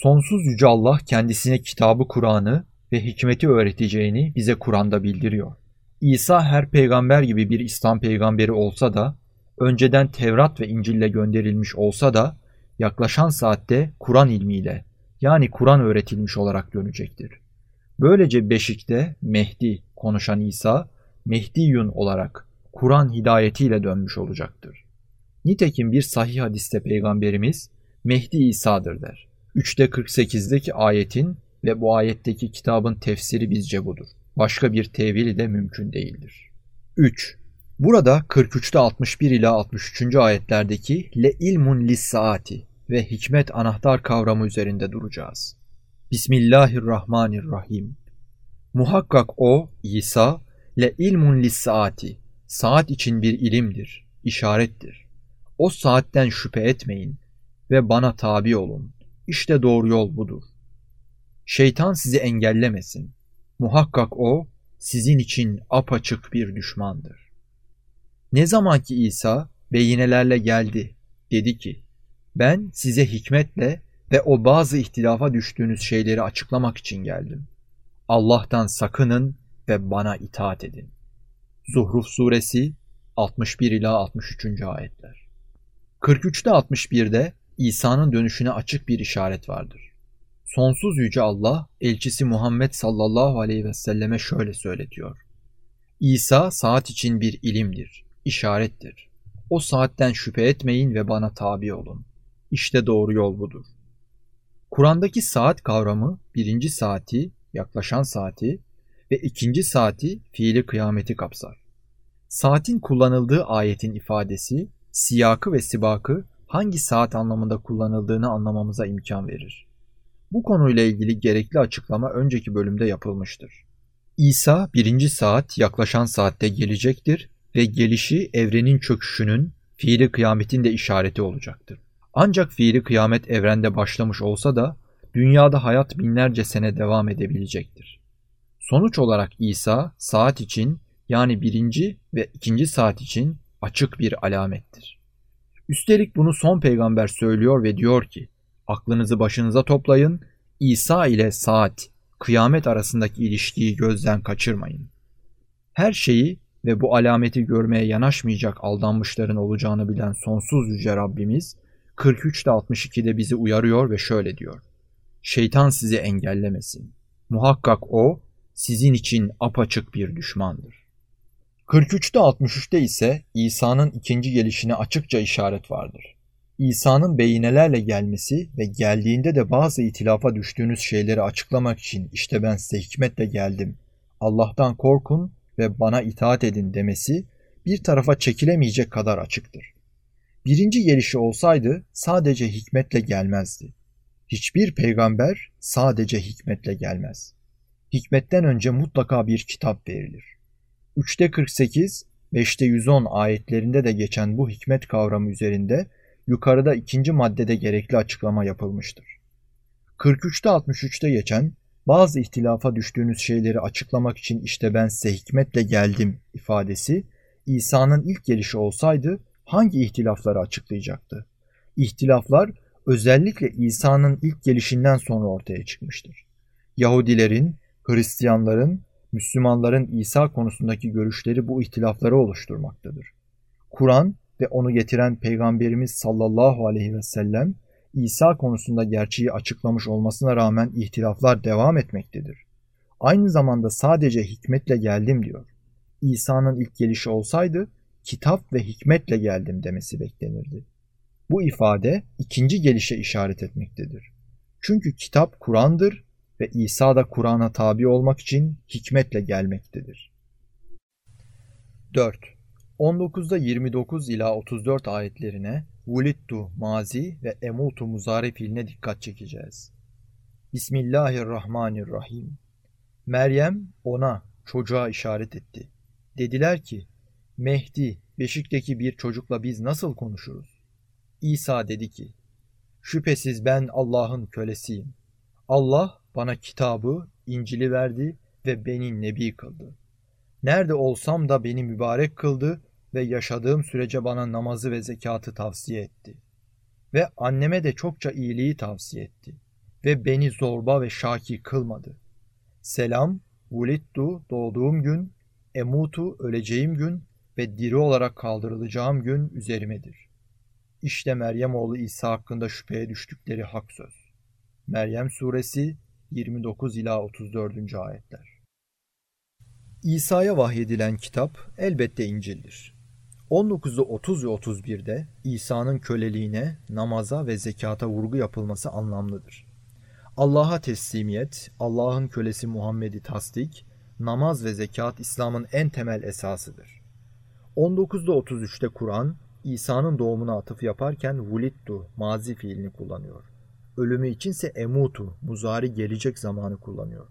Sonsuz Yüce Allah kendisine kitabı Kur'an'ı ve hikmeti öğreteceğini bize Kur'an'da bildiriyor. İsa her peygamber gibi bir İslam peygamberi olsa da, önceden Tevrat ve İncil'le gönderilmiş olsa da, yaklaşan saatte Kur'an ilmiyle, yani Kur'an öğretilmiş olarak dönecektir. Böylece Beşik'te Mehdi konuşan İsa, Mehdiyun olarak Kur'an hidayetiyle dönmüş olacaktır. Nitekim bir sahih hadiste Peygamberimiz Mehdi İsa'dır der. 3'te 48'deki ayetin ve bu ayetteki kitabın tefsiri bizce budur. Başka bir tevili de mümkün değildir. 3. Burada 43'te 61 ila 63. ayetlerdeki le ilmun lis saati ve hikmet anahtar kavramı üzerinde duracağız. Bismillahirrahmanirrahim. Muhakkak o, İsa, le ilmun lis saati, saat için bir ilimdir, işarettir. O saatten şüphe etmeyin ve bana tabi olun. İşte doğru yol budur. Şeytan sizi engellemesin. Muhakkak o, sizin için apaçık bir düşmandır. Ne zaman ki İsa beyinelerle geldi, dedi ki, ben size hikmetle ve o bazı ihtilafa düştüğünüz şeyleri açıklamak için geldim. Allah'tan sakının ve bana itaat edin. Zuhruf suresi 61 ila 63. ayetler. 43'te 61'de İsa'nın dönüşüne açık bir işaret vardır. Sonsuz yüce Allah elçisi Muhammed sallallahu aleyhi ve selleme şöyle söyletiyor. İsa saat için bir ilimdir, işarettir. O saatten şüphe etmeyin ve bana tabi olun. İşte doğru yol budur. Kur'an'daki saat kavramı birinci saati, yaklaşan saati ve ikinci saati fiili kıyameti kapsar. Saatin kullanıldığı ayetin ifadesi, siyakı ve sibakı hangi saat anlamında kullanıldığını anlamamıza imkan verir. Bu konuyla ilgili gerekli açıklama önceki bölümde yapılmıştır. İsa birinci saat yaklaşan saatte gelecektir ve gelişi evrenin çöküşünün fiili kıyametin de işareti olacaktır. Ancak fiili kıyamet evrende başlamış olsa da dünyada hayat binlerce sene devam edebilecektir. Sonuç olarak İsa saat için yani birinci ve ikinci saat için açık bir alamettir. Üstelik bunu son peygamber söylüyor ve diyor ki Aklınızı başınıza toplayın. İsa ile saat, kıyamet arasındaki ilişkiyi gözden kaçırmayın. Her şeyi ve bu alameti görmeye yanaşmayacak aldanmışların olacağını bilen sonsuz yüce Rabbimiz 43'te 62'de bizi uyarıyor ve şöyle diyor. Şeytan sizi engellemesin. Muhakkak o sizin için apaçık bir düşmandır. 43'te 63'te ise İsa'nın ikinci gelişine açıkça işaret vardır. İsa'nın beyinelerle gelmesi ve geldiğinde de bazı itilafa düştüğünüz şeyleri açıklamak için işte ben size hikmetle geldim. Allah'tan korkun ve bana itaat edin demesi bir tarafa çekilemeyecek kadar açıktır. Birinci gelişi olsaydı sadece hikmetle gelmezdi. Hiçbir peygamber sadece hikmetle gelmez. Hikmetten önce mutlaka bir kitap verilir. 3'te 48, 5'te 110 ayetlerinde de geçen bu hikmet kavramı üzerinde yukarıda ikinci maddede gerekli açıklama yapılmıştır. 43'te 63'te geçen bazı ihtilafa düştüğünüz şeyleri açıklamak için işte ben size hikmetle geldim ifadesi İsa'nın ilk gelişi olsaydı hangi ihtilafları açıklayacaktı? İhtilaflar özellikle İsa'nın ilk gelişinden sonra ortaya çıkmıştır. Yahudilerin, Hristiyanların, Müslümanların İsa konusundaki görüşleri bu ihtilafları oluşturmaktadır. Kur'an ve onu getiren Peygamberimiz sallallahu aleyhi ve sellem İsa konusunda gerçeği açıklamış olmasına rağmen ihtilaflar devam etmektedir. Aynı zamanda sadece hikmetle geldim diyor. İsa'nın ilk gelişi olsaydı kitap ve hikmetle geldim demesi beklenirdi. Bu ifade ikinci gelişe işaret etmektedir. Çünkü kitap Kur'an'dır ve İsa da Kur'an'a tabi olmak için hikmetle gelmektedir. 4. 19'da 29 ila 34 ayetlerine vulittu mazi ve emutu muzari fiiline dikkat çekeceğiz. Bismillahirrahmanirrahim. Meryem ona çocuğa işaret etti. Dediler ki Mehdi beşikteki bir çocukla biz nasıl konuşuruz? İsa dedi ki Şüphesiz ben Allah'ın kölesiyim. Allah bana kitabı, İncil'i verdi ve beni nebi kıldı. Nerede olsam da beni mübarek kıldı ve yaşadığım sürece bana namazı ve zekatı tavsiye etti. Ve anneme de çokça iyiliği tavsiye etti. Ve beni zorba ve şaki kılmadı. Selam, vulittu doğduğum gün, emutu öleceğim gün ve diri olarak kaldırılacağım gün üzerimedir. İşte Meryem oğlu İsa hakkında şüpheye düştükleri hak söz. Meryem suresi 29 ila 34. ayetler. İsa'ya vahyedilen kitap elbette İncil'dir. 19'da 30 ve 31'de İsa'nın köleliğine, namaza ve zekata vurgu yapılması anlamlıdır. Allah'a teslimiyet, Allah'ın kölesi Muhammed'i tasdik, namaz ve zekat İslam'ın en temel esasıdır. 19'da 33'te Kur'an, İsa'nın doğumuna atıf yaparken vulittu mazi fiilini kullanıyor. Ölümü içinse emutu muzari gelecek zamanı kullanıyor.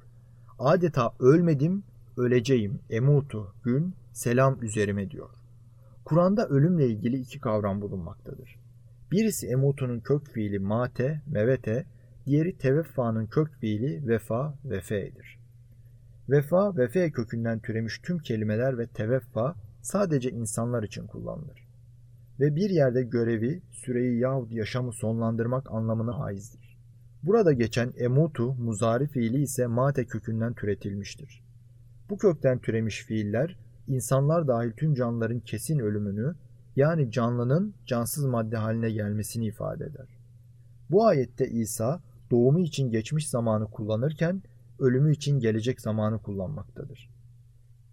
Adeta ölmedim, öleceğim, emutu, gün, selam üzerime diyor. Kur'an'da ölümle ilgili iki kavram bulunmaktadır. Birisi emutunun kök fiili mate, mevete, diğeri teveffanın kök fiili vefa, vefe'dir. Vefa, vefe kökünden türemiş tüm kelimeler ve teveffa sadece insanlar için kullanılır. Ve bir yerde görevi, süreyi yahut yaşamı sonlandırmak anlamına aizdir. Burada geçen emutu, muzari fiili ise mate kökünden türetilmiştir. Bu kökten türemiş fiiller insanlar dahil tüm canlıların kesin ölümünü yani canlının cansız madde haline gelmesini ifade eder. Bu ayette İsa doğumu için geçmiş zamanı kullanırken ölümü için gelecek zamanı kullanmaktadır.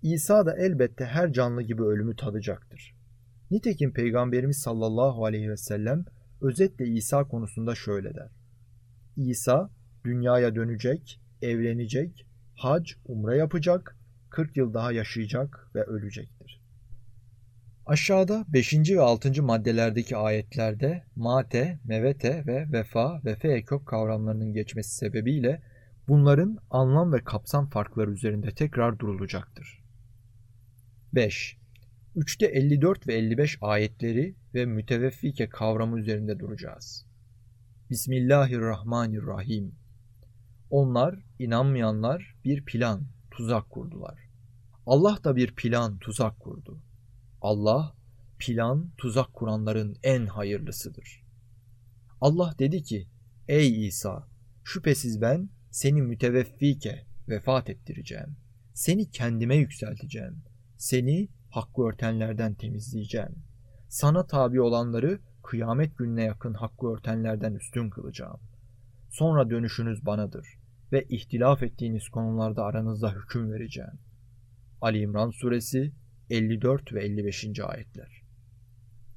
İsa da elbette her canlı gibi ölümü tadacaktır. Nitekim Peygamberimiz sallallahu aleyhi ve sellem özetle İsa konusunda şöyle der. İsa dünyaya dönecek, evlenecek, hac, umre yapacak 40 yıl daha yaşayacak ve ölecektir. Aşağıda 5. ve 6. maddelerdeki ayetlerde mate, mevete ve vefa ve fe kök kavramlarının geçmesi sebebiyle bunların anlam ve kapsam farkları üzerinde tekrar durulacaktır. 5. 3'te 54 ve 55 ayetleri ve müteveffike kavramı üzerinde duracağız. Bismillahirrahmanirrahim. Onlar, inanmayanlar bir plan, tuzak kurdular. Allah da bir plan, tuzak kurdu. Allah, plan, tuzak kuranların en hayırlısıdır. Allah dedi ki, Ey İsa, şüphesiz ben seni müteveffike vefat ettireceğim. Seni kendime yükselteceğim. Seni hakkı örtenlerden temizleyeceğim. Sana tabi olanları kıyamet gününe yakın hakkı örtenlerden üstün kılacağım. Sonra dönüşünüz banadır ve ihtilaf ettiğiniz konularda aranızda hüküm vereceğim. Ali İmran suresi 54 ve 55. ayetler.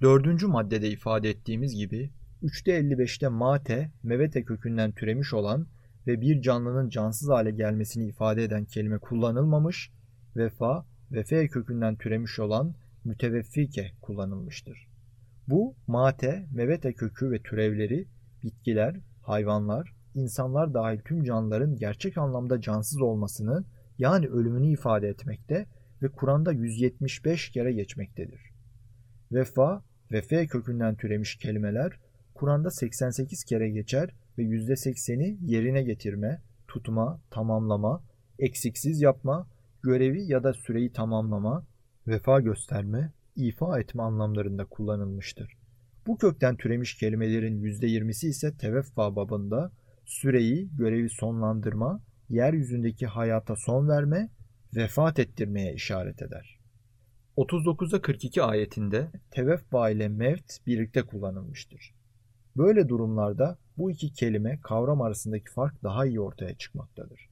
Dördüncü maddede ifade ettiğimiz gibi 3'te 55'te mate, mevete kökünden türemiş olan ve bir canlının cansız hale gelmesini ifade eden kelime kullanılmamış, vefa, vefe kökünden türemiş olan müteveffike kullanılmıştır. Bu mate, mevete kökü ve türevleri bitkiler, hayvanlar, insanlar dahil tüm canlıların gerçek anlamda cansız olmasını yani ölümünü ifade etmekte ve Kur'an'da 175 kere geçmektedir. Vefa ve fe kökünden türemiş kelimeler Kur'an'da 88 kere geçer ve %80'i yerine getirme, tutma, tamamlama, eksiksiz yapma, görevi ya da süreyi tamamlama, vefa gösterme, ifa etme anlamlarında kullanılmıştır. Bu kökten türemiş kelimelerin %20'si ise teveffa babında süreyi, görevi sonlandırma, yeryüzündeki hayata son verme, vefat ettirmeye işaret eder. 39'a 42 ayetinde teveffa ile mevt birlikte kullanılmıştır. Böyle durumlarda bu iki kelime kavram arasındaki fark daha iyi ortaya çıkmaktadır.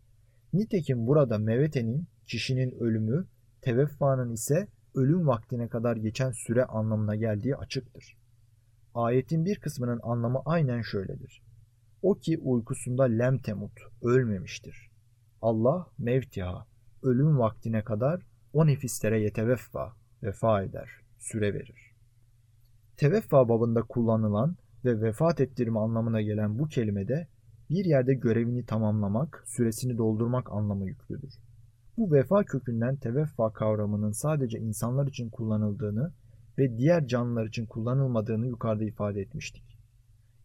Nitekim burada mevetenin kişinin ölümü, teveffanın ise ölüm vaktine kadar geçen süre anlamına geldiği açıktır. Ayetin bir kısmının anlamı aynen şöyledir. O ki uykusunda lem temut, ölmemiştir. Allah mevtiha, ölüm vaktine kadar o nefislere yeteveffa, vefa eder, süre verir. Teveffa babında kullanılan ve vefat ettirme anlamına gelen bu kelimede bir yerde görevini tamamlamak, süresini doldurmak anlamı yüklüdür. Bu vefa kökünden teveffa kavramının sadece insanlar için kullanıldığını ve diğer canlılar için kullanılmadığını yukarıda ifade etmiştik.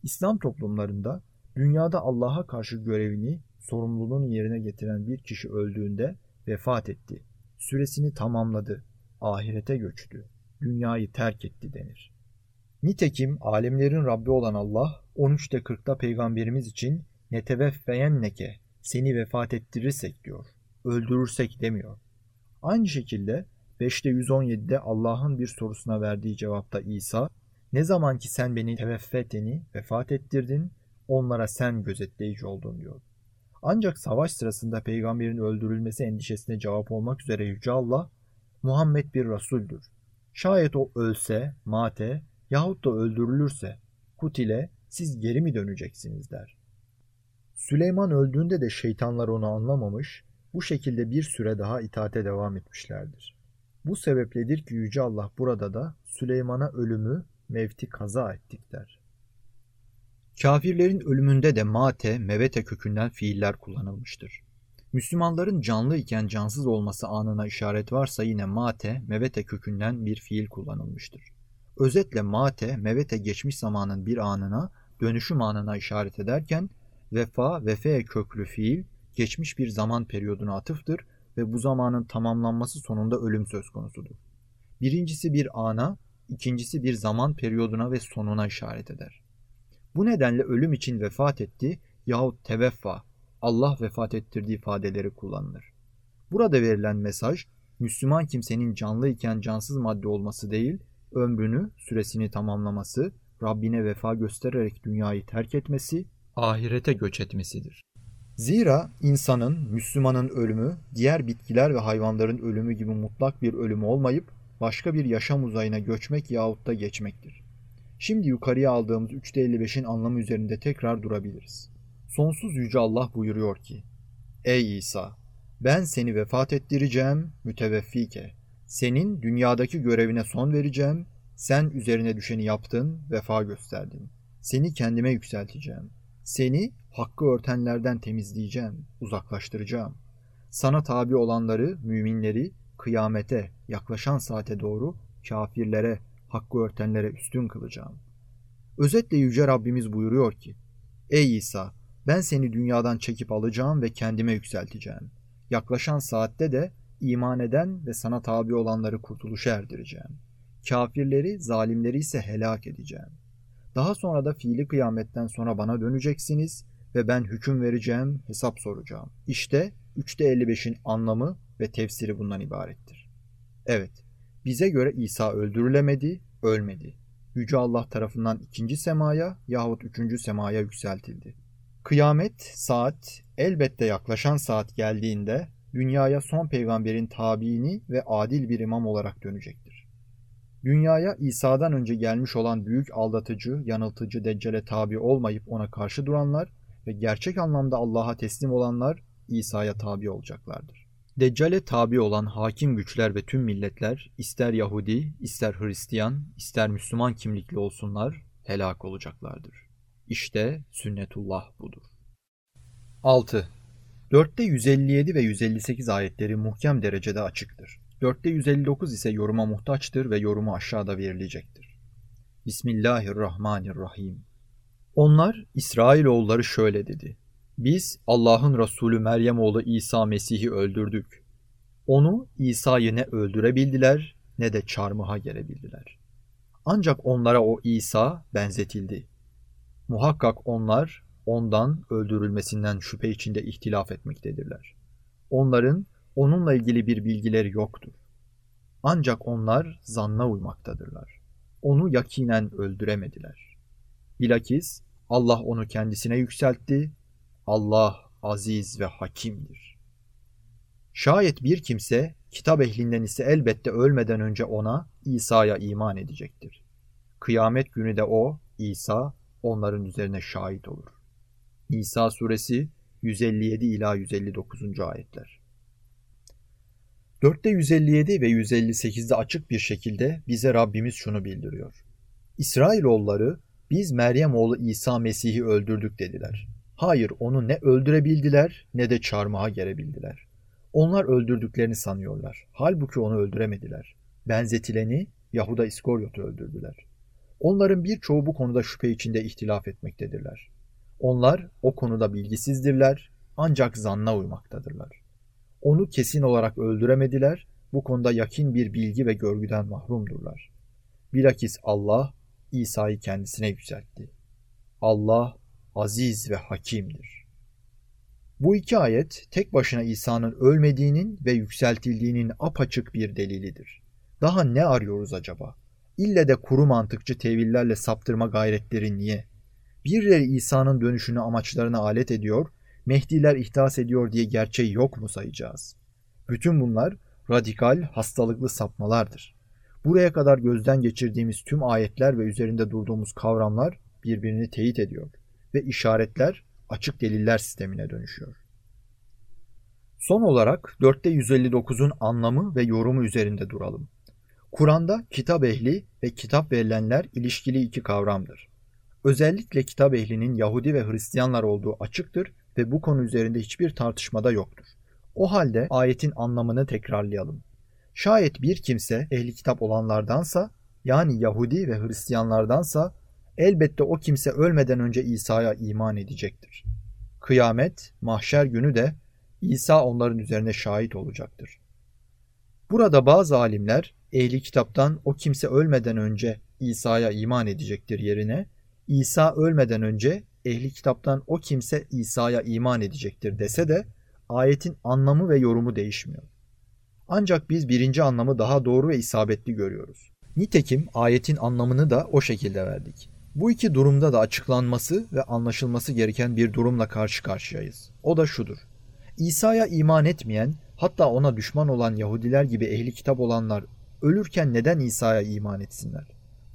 İslam toplumlarında dünyada Allah'a karşı görevini, sorumluluğunu yerine getiren bir kişi öldüğünde vefat etti, süresini tamamladı, ahirete göçtü, dünyayı terk etti denir. Nitekim alemlerin Rabbi olan Allah 13'te 40'ta peygamberimiz için neteveffeyenneke seni vefat ettirirsek diyor. Öldürürsek demiyor. Aynı şekilde 5'te 117'de Allah'ın bir sorusuna verdiği cevapta İsa ne zaman ki sen beni teveffeteni vefat ettirdin onlara sen gözetleyici oldun diyor. Ancak savaş sırasında peygamberin öldürülmesi endişesine cevap olmak üzere Yüce Allah Muhammed bir Rasuldür. Şayet o ölse, mate yahut da öldürülürse Kutile siz geri mi döneceksiniz der. Süleyman öldüğünde de şeytanlar onu anlamamış, bu şekilde bir süre daha itaate devam etmişlerdir. Bu sebepledir ki Yüce Allah burada da Süleyman'a ölümü mevti kaza ettik der. Kafirlerin ölümünde de mate, mevete kökünden fiiller kullanılmıştır. Müslümanların canlı iken cansız olması anına işaret varsa yine mate, mevete kökünden bir fiil kullanılmıştır. Özetle mate, mevete geçmiş zamanın bir anına, dönüşüm anına işaret ederken vefa, vefe köklü fiil geçmiş bir zaman periyoduna atıftır ve bu zamanın tamamlanması sonunda ölüm söz konusudur. Birincisi bir ana, ikincisi bir zaman periyoduna ve sonuna işaret eder. Bu nedenle ölüm için vefat etti yahut teveffa, Allah vefat ettirdiği ifadeleri kullanılır. Burada verilen mesaj, Müslüman kimsenin canlı iken cansız madde olması değil, ömrünü, süresini tamamlaması, Rabbine vefa göstererek dünyayı terk etmesi, ahirete göç etmesidir. Zira insanın, Müslümanın ölümü, diğer bitkiler ve hayvanların ölümü gibi mutlak bir ölüm olmayıp, başka bir yaşam uzayına göçmek yahut da geçmektir. Şimdi yukarıya aldığımız 3'te 55'in anlamı üzerinde tekrar durabiliriz. Sonsuz Yüce Allah buyuruyor ki, Ey İsa! Ben seni vefat ettireceğim, müteveffike. Senin dünyadaki görevine son vereceğim. Sen üzerine düşeni yaptın, vefa gösterdin. Seni kendime yükselteceğim. Seni hakkı örtenlerden temizleyeceğim, uzaklaştıracağım. Sana tabi olanları, müminleri kıyamete, yaklaşan saate doğru kafirlere, hakkı örtenlere üstün kılacağım. Özetle Yüce Rabbimiz buyuruyor ki, Ey İsa, ben seni dünyadan çekip alacağım ve kendime yükselteceğim. Yaklaşan saatte de iman eden ve sana tabi olanları kurtuluşa erdireceğim. Kafirleri, zalimleri ise helak edeceğim. Daha sonra da fiili kıyametten sonra bana döneceksiniz ve ben hüküm vereceğim, hesap soracağım. İşte 3'te 55'in anlamı ve tefsiri bundan ibarettir. Evet, bize göre İsa öldürülemedi, ölmedi. Yüce Allah tarafından ikinci semaya yahut üçüncü semaya yükseltildi. Kıyamet, saat, elbette yaklaşan saat geldiğinde dünyaya son peygamberin tabiini ve adil bir imam olarak dönecektir. Dünyaya İsa'dan önce gelmiş olan büyük aldatıcı, yanıltıcı Deccal'e tabi olmayıp ona karşı duranlar ve gerçek anlamda Allah'a teslim olanlar İsa'ya tabi olacaklardır. Deccale tabi olan hakim güçler ve tüm milletler ister Yahudi, ister Hristiyan, ister Müslüman kimlikli olsunlar helak olacaklardır. İşte sünnetullah budur. 6. 4'te 157 ve 158 ayetleri muhkem derecede açıktır. 4'te 159 ise yoruma muhtaçtır ve yorumu aşağıda verilecektir. Bismillahirrahmanirrahim. Onlar İsrailoğulları şöyle dedi. Biz Allah'ın Resulü Meryem oğlu İsa Mesih'i öldürdük. Onu İsa'yı ne öldürebildiler ne de çarmıha gerebildiler. Ancak onlara o İsa benzetildi. Muhakkak onlar ondan öldürülmesinden şüphe içinde ihtilaf etmektedirler. Onların onunla ilgili bir bilgileri yoktur. Ancak onlar zanna uymaktadırlar. Onu yakinen öldüremediler. Bilakis Allah onu kendisine yükseltti. Allah aziz ve hakimdir. Şayet bir kimse kitap ehlinden ise elbette ölmeden önce ona İsa'ya iman edecektir. Kıyamet günü de o, İsa, onların üzerine şahit olur. İsa suresi 157 ila 159. ayetler. 4'te 157 ve 158'de açık bir şekilde bize Rabbimiz şunu bildiriyor. İsrailoğulları biz Meryem oğlu İsa Mesih'i öldürdük dediler. Hayır onu ne öldürebildiler ne de çarmıha gerebildiler. Onlar öldürdüklerini sanıyorlar. Halbuki onu öldüremediler. Benzetileni Yahuda İskoryot'u öldürdüler. Onların birçoğu bu konuda şüphe içinde ihtilaf etmektedirler. Onlar o konuda bilgisizdirler ancak zanna uymaktadırlar. Onu kesin olarak öldüremediler, bu konuda yakin bir bilgi ve görgüden mahrumdurlar. Bilakis Allah İsa'yı kendisine yükseltti. Allah aziz ve hakimdir. Bu iki ayet tek başına İsa'nın ölmediğinin ve yükseltildiğinin apaçık bir delilidir. Daha ne arıyoruz acaba? İlle de kuru mantıkçı tevillerle saptırma gayretleri niye? Birileri İsa'nın dönüşünü amaçlarına alet ediyor, Mehdiler ihdas ediyor diye gerçeği yok mu sayacağız? Bütün bunlar radikal, hastalıklı sapmalardır. Buraya kadar gözden geçirdiğimiz tüm ayetler ve üzerinde durduğumuz kavramlar birbirini teyit ediyor ve işaretler açık deliller sistemine dönüşüyor. Son olarak 4'te 159'un anlamı ve yorumu üzerinde duralım. Kur'an'da kitap ehli ve kitap verilenler ilişkili iki kavramdır. Özellikle kitap ehlinin Yahudi ve Hristiyanlar olduğu açıktır ve bu konu üzerinde hiçbir tartışmada yoktur. O halde ayetin anlamını tekrarlayalım. Şayet bir kimse ehli kitap olanlardansa yani Yahudi ve Hristiyanlardansa elbette o kimse ölmeden önce İsa'ya iman edecektir. Kıyamet, mahşer günü de İsa onların üzerine şahit olacaktır. Burada bazı alimler ehli kitaptan o kimse ölmeden önce İsa'ya iman edecektir yerine İsa ölmeden önce ehli kitaptan o kimse İsa'ya iman edecektir dese de ayetin anlamı ve yorumu değişmiyor. Ancak biz birinci anlamı daha doğru ve isabetli görüyoruz. Nitekim ayetin anlamını da o şekilde verdik. Bu iki durumda da açıklanması ve anlaşılması gereken bir durumla karşı karşıyayız. O da şudur. İsa'ya iman etmeyen, hatta ona düşman olan Yahudiler gibi ehli kitap olanlar ölürken neden İsa'ya iman etsinler?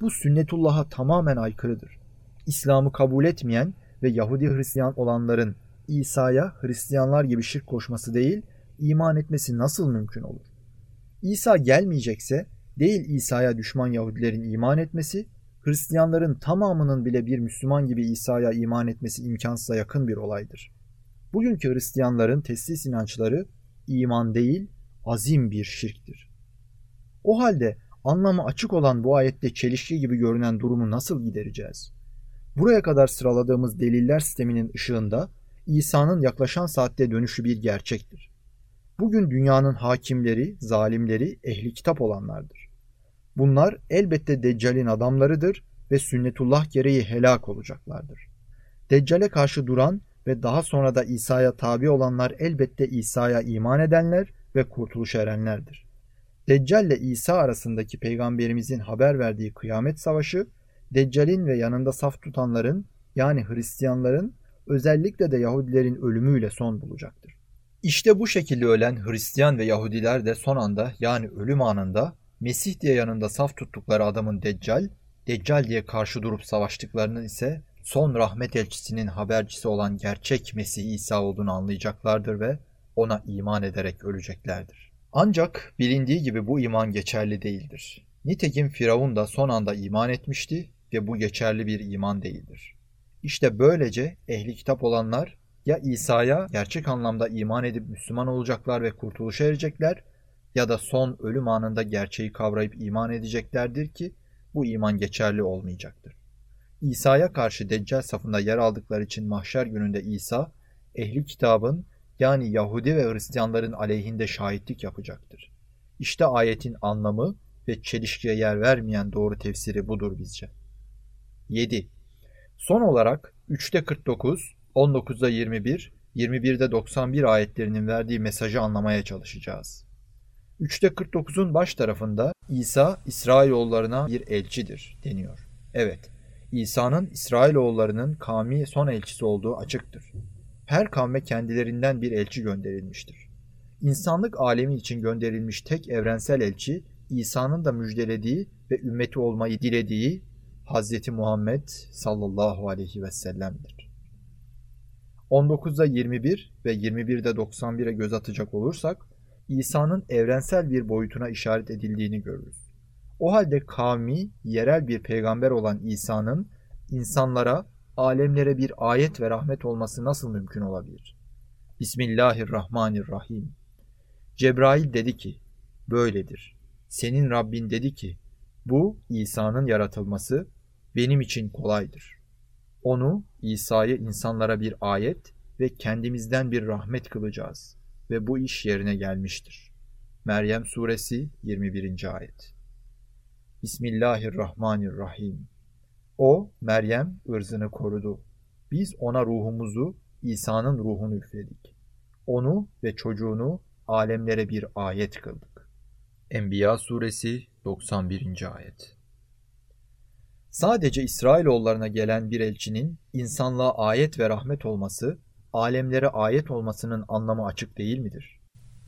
Bu sünnetullah'a tamamen aykırıdır. İslam'ı kabul etmeyen ve Yahudi Hristiyan olanların İsa'ya Hristiyanlar gibi şirk koşması değil, iman etmesi nasıl mümkün olur? İsa gelmeyecekse değil İsa'ya düşman Yahudilerin iman etmesi, Hristiyanların tamamının bile bir Müslüman gibi İsa'ya iman etmesi imkansıza yakın bir olaydır. Bugünkü Hristiyanların teslis inançları iman değil, azim bir şirktir. O halde anlamı açık olan bu ayette çelişki gibi görünen durumu nasıl gidereceğiz? Buraya kadar sıraladığımız deliller sisteminin ışığında İsa'nın yaklaşan saatte dönüşü bir gerçektir. Bugün dünyanın hakimleri, zalimleri ehli kitap olanlardır. Bunlar elbette Deccal'in adamlarıdır ve sünnetullah gereği helak olacaklardır. Deccal'e karşı duran ve daha sonra da İsa'ya tabi olanlar elbette İsa'ya iman edenler ve kurtuluş erenlerdir. Deccal ile İsa arasındaki peygamberimizin haber verdiği kıyamet savaşı Deccal'in ve yanında saf tutanların yani Hristiyanların özellikle de Yahudilerin ölümüyle son bulacaktır. İşte bu şekilde ölen Hristiyan ve Yahudiler de son anda yani ölüm anında Mesih diye yanında saf tuttukları adamın Deccal, Deccal diye karşı durup savaştıklarının ise son rahmet elçisinin habercisi olan gerçek Mesih İsa olduğunu anlayacaklardır ve ona iman ederek öleceklerdir. Ancak bilindiği gibi bu iman geçerli değildir. Nitekim Firavun da son anda iman etmişti ve bu geçerli bir iman değildir. İşte böylece ehli kitap olanlar ya İsa'ya gerçek anlamda iman edip Müslüman olacaklar ve kurtuluşa erecekler ya da son ölüm anında gerçeği kavrayıp iman edeceklerdir ki bu iman geçerli olmayacaktır. İsa'ya karşı Deccal safında yer aldıkları için mahşer gününde İsa, ehli kitabın yani Yahudi ve Hristiyanların aleyhinde şahitlik yapacaktır. İşte ayetin anlamı ve çelişkiye yer vermeyen doğru tefsiri budur bizce. 7. Son olarak 3'te 49, 19'da 21, 21'de 91 ayetlerinin verdiği mesajı anlamaya çalışacağız. 3'te 49'un baş tarafında İsa İsrailoğullarına bir elçidir deniyor. Evet, İsa'nın İsrailoğullarının kavmi son elçisi olduğu açıktır. Her kavme kendilerinden bir elçi gönderilmiştir. İnsanlık alemi için gönderilmiş tek evrensel elçi İsa'nın da müjdelediği ve ümmeti olmayı dilediği Hz. Muhammed sallallahu aleyhi ve sellem'dir. 19'da 21 ve 21'de 91'e göz atacak olursak İsa'nın evrensel bir boyutuna işaret edildiğini görürüz. O halde kavmi, yerel bir peygamber olan İsa'nın insanlara, alemlere bir ayet ve rahmet olması nasıl mümkün olabilir? Bismillahirrahmanirrahim. Cebrail dedi ki, böyledir. Senin Rabbin dedi ki, bu İsa'nın yaratılması benim için kolaydır. Onu, İsa'yı insanlara bir ayet ve kendimizden bir rahmet kılacağız ve bu iş yerine gelmiştir. Meryem Suresi 21. Ayet Bismillahirrahmanirrahim. O, Meryem ırzını korudu. Biz ona ruhumuzu, İsa'nın ruhunu üfledik. Onu ve çocuğunu alemlere bir ayet kıldık. Enbiya Suresi 91. Ayet Sadece İsrailoğullarına gelen bir elçinin insanlığa ayet ve rahmet olması, alemlere ayet olmasının anlamı açık değil midir?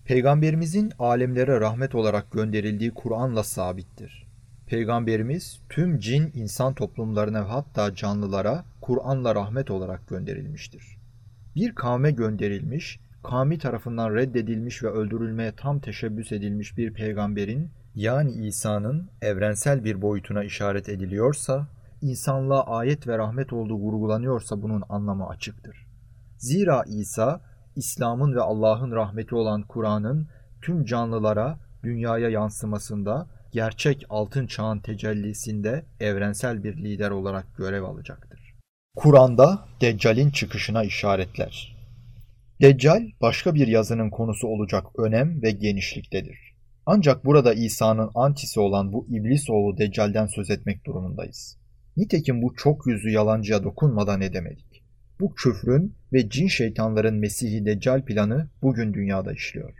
Peygamberimizin alemlere rahmet olarak gönderildiği Kur'an'la sabittir. Peygamberimiz tüm cin insan toplumlarına ve hatta canlılara Kur'an'la rahmet olarak gönderilmiştir. Bir kavme gönderilmiş, kavmi tarafından reddedilmiş ve öldürülmeye tam teşebbüs edilmiş bir peygamberin yani İsa'nın evrensel bir boyutuna işaret ediliyorsa, insanlığa ayet ve rahmet olduğu vurgulanıyorsa bunun anlamı açıktır. Zira İsa, İslam'ın ve Allah'ın rahmeti olan Kur'an'ın tüm canlılara, dünyaya yansımasında, gerçek altın çağın tecellisinde evrensel bir lider olarak görev alacaktır. Kur'an'da Deccal'in çıkışına işaretler. Deccal başka bir yazının konusu olacak önem ve genişliktedir. Ancak burada İsa'nın antisi olan bu iblis oğlu Deccal'den söz etmek durumundayız. Nitekim bu çok yüzlü yalancıya dokunmadan edemedik. Bu küfrün ve cin şeytanların Mesih'i Deccal planı bugün dünyada işliyor.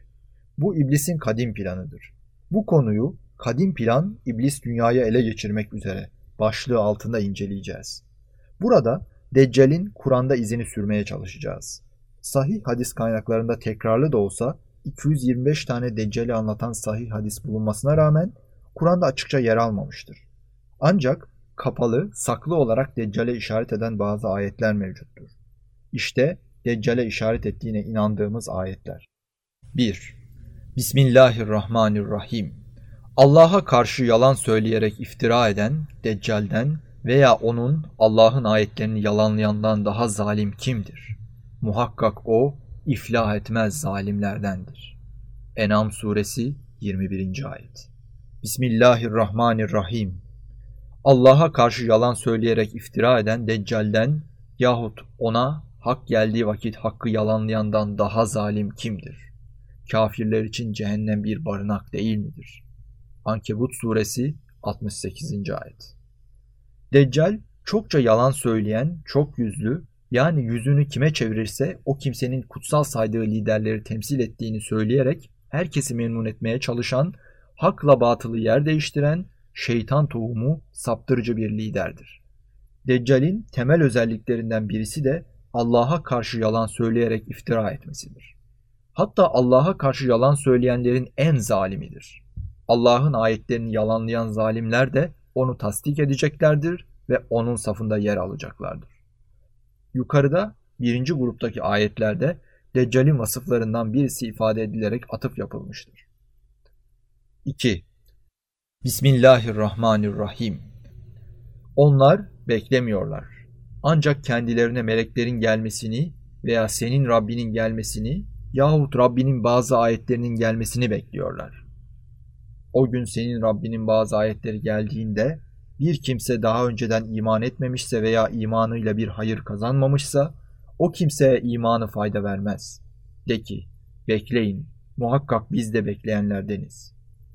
Bu iblisin kadim planıdır. Bu konuyu kadim plan iblis dünyaya ele geçirmek üzere başlığı altında inceleyeceğiz. Burada Deccal'in Kur'an'da izini sürmeye çalışacağız. Sahih hadis kaynaklarında tekrarlı da olsa 225 tane Deccal'i anlatan sahih hadis bulunmasına rağmen Kur'an'da açıkça yer almamıştır. Ancak kapalı, saklı olarak Deccal'e işaret eden bazı ayetler mevcuttur. İşte Deccal'e işaret ettiğine inandığımız ayetler. 1. Bismillahirrahmanirrahim. Allah'a karşı yalan söyleyerek iftira eden Deccal'den veya onun Allah'ın ayetlerini yalanlayandan daha zalim kimdir? Muhakkak o iflah etmez zalimlerdendir. Enam suresi 21. ayet. Bismillahirrahmanirrahim. Allah'a karşı yalan söyleyerek iftira eden Deccal'den yahut ona hak geldiği vakit hakkı yalanlayandan daha zalim kimdir? Kafirler için cehennem bir barınak değil midir? Ankebut suresi 68. ayet. Deccal çokça yalan söyleyen, çok yüzlü, yani yüzünü kime çevirirse o kimsenin kutsal saydığı liderleri temsil ettiğini söyleyerek herkesi memnun etmeye çalışan, hakla batılı yer değiştiren, şeytan tohumu saptırıcı bir liderdir. Deccal'in temel özelliklerinden birisi de Allah'a karşı yalan söyleyerek iftira etmesidir. Hatta Allah'a karşı yalan söyleyenlerin en zalimidir. Allah'ın ayetlerini yalanlayan zalimler de onu tasdik edeceklerdir ve onun safında yer alacaklardır. Yukarıda birinci gruptaki ayetlerde Deccal'in vasıflarından birisi ifade edilerek atıf yapılmıştır. 2. Bismillahirrahmanirrahim. Onlar beklemiyorlar. Ancak kendilerine meleklerin gelmesini veya senin Rabbinin gelmesini yahut Rabbinin bazı ayetlerinin gelmesini bekliyorlar. O gün senin Rabbinin bazı ayetleri geldiğinde bir kimse daha önceden iman etmemişse veya imanıyla bir hayır kazanmamışsa o kimseye imanı fayda vermez. De ki, bekleyin, muhakkak biz de bekleyenlerdeniz.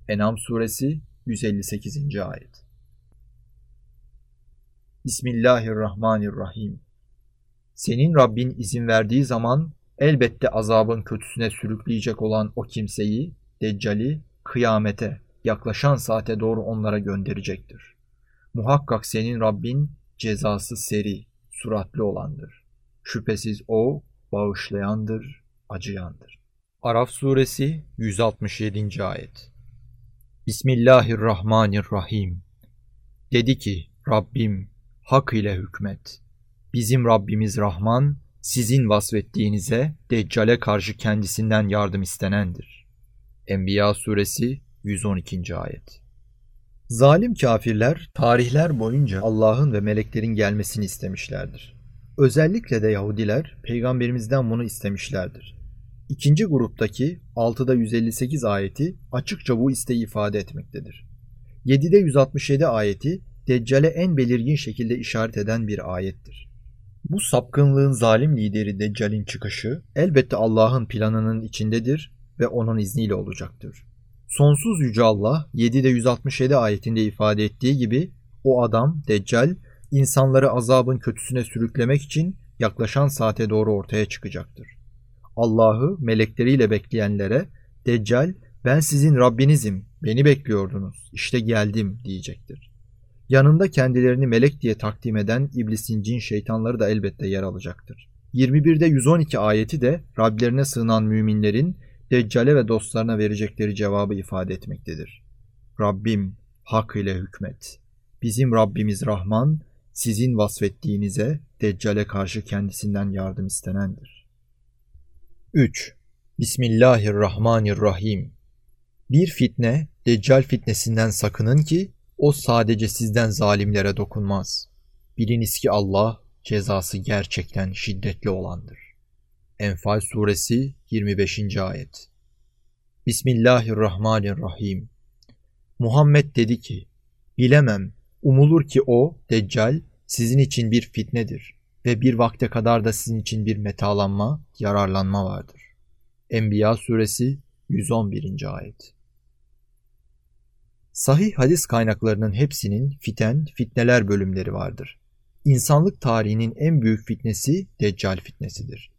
Enam suresi 158. ayet. Bismillahirrahmanirrahim. Senin Rabbin izin verdiği zaman elbette azabın kötüsüne sürükleyecek olan o kimseyi, Deccali, kıyamete, yaklaşan saate doğru onlara gönderecektir. Muhakkak senin Rabbin cezası seri, suratlı olandır. Şüphesiz o bağışlayandır, acıyandır. Araf suresi 167. ayet. Bismillahirrahmanirrahim. Dedi ki Rabbim hak ile hükmet. Bizim Rabbimiz Rahman sizin vasfettiğinize Deccale karşı kendisinden yardım istenendir. Enbiya suresi 112. ayet. Zalim kafirler tarihler boyunca Allah'ın ve meleklerin gelmesini istemişlerdir. Özellikle de Yahudiler peygamberimizden bunu istemişlerdir. İkinci gruptaki 6'da 158 ayeti açıkça bu isteği ifade etmektedir. 7'de 167 ayeti Deccale en belirgin şekilde işaret eden bir ayettir. Bu sapkınlığın zalim lideri Deccal'in çıkışı elbette Allah'ın planının içindedir ve onun izniyle olacaktır. Sonsuz Yüce Allah 7'de 167 ayetinde ifade ettiği gibi o adam Deccal insanları azabın kötüsüne sürüklemek için yaklaşan saate doğru ortaya çıkacaktır. Allah'ı melekleriyle bekleyenlere Deccal ben sizin Rabbinizim, beni bekliyordunuz, işte geldim diyecektir. Yanında kendilerini melek diye takdim eden iblisin cin şeytanları da elbette yer alacaktır. 21'de 112 ayeti de Rablerine sığınan müminlerin Deccale ve dostlarına verecekleri cevabı ifade etmektedir. Rabbim hak ile hükmet. Bizim Rabbimiz Rahman, sizin vasfettiğinize Deccale karşı kendisinden yardım istenendir. 3. Bismillahirrahmanirrahim. Bir fitne, Deccal fitnesinden sakının ki o sadece sizden zalimlere dokunmaz. Biliniz ki Allah cezası gerçekten şiddetli olandır. Enfal suresi 25. ayet. Bismillahirrahmanirrahim. Muhammed dedi ki, bilemem, umulur ki o, Deccal, sizin için bir fitnedir ve bir vakte kadar da sizin için bir metalanma, yararlanma vardır. Enbiya suresi 111. ayet. Sahih hadis kaynaklarının hepsinin fiten, fitneler bölümleri vardır. İnsanlık tarihinin en büyük fitnesi Deccal fitnesidir.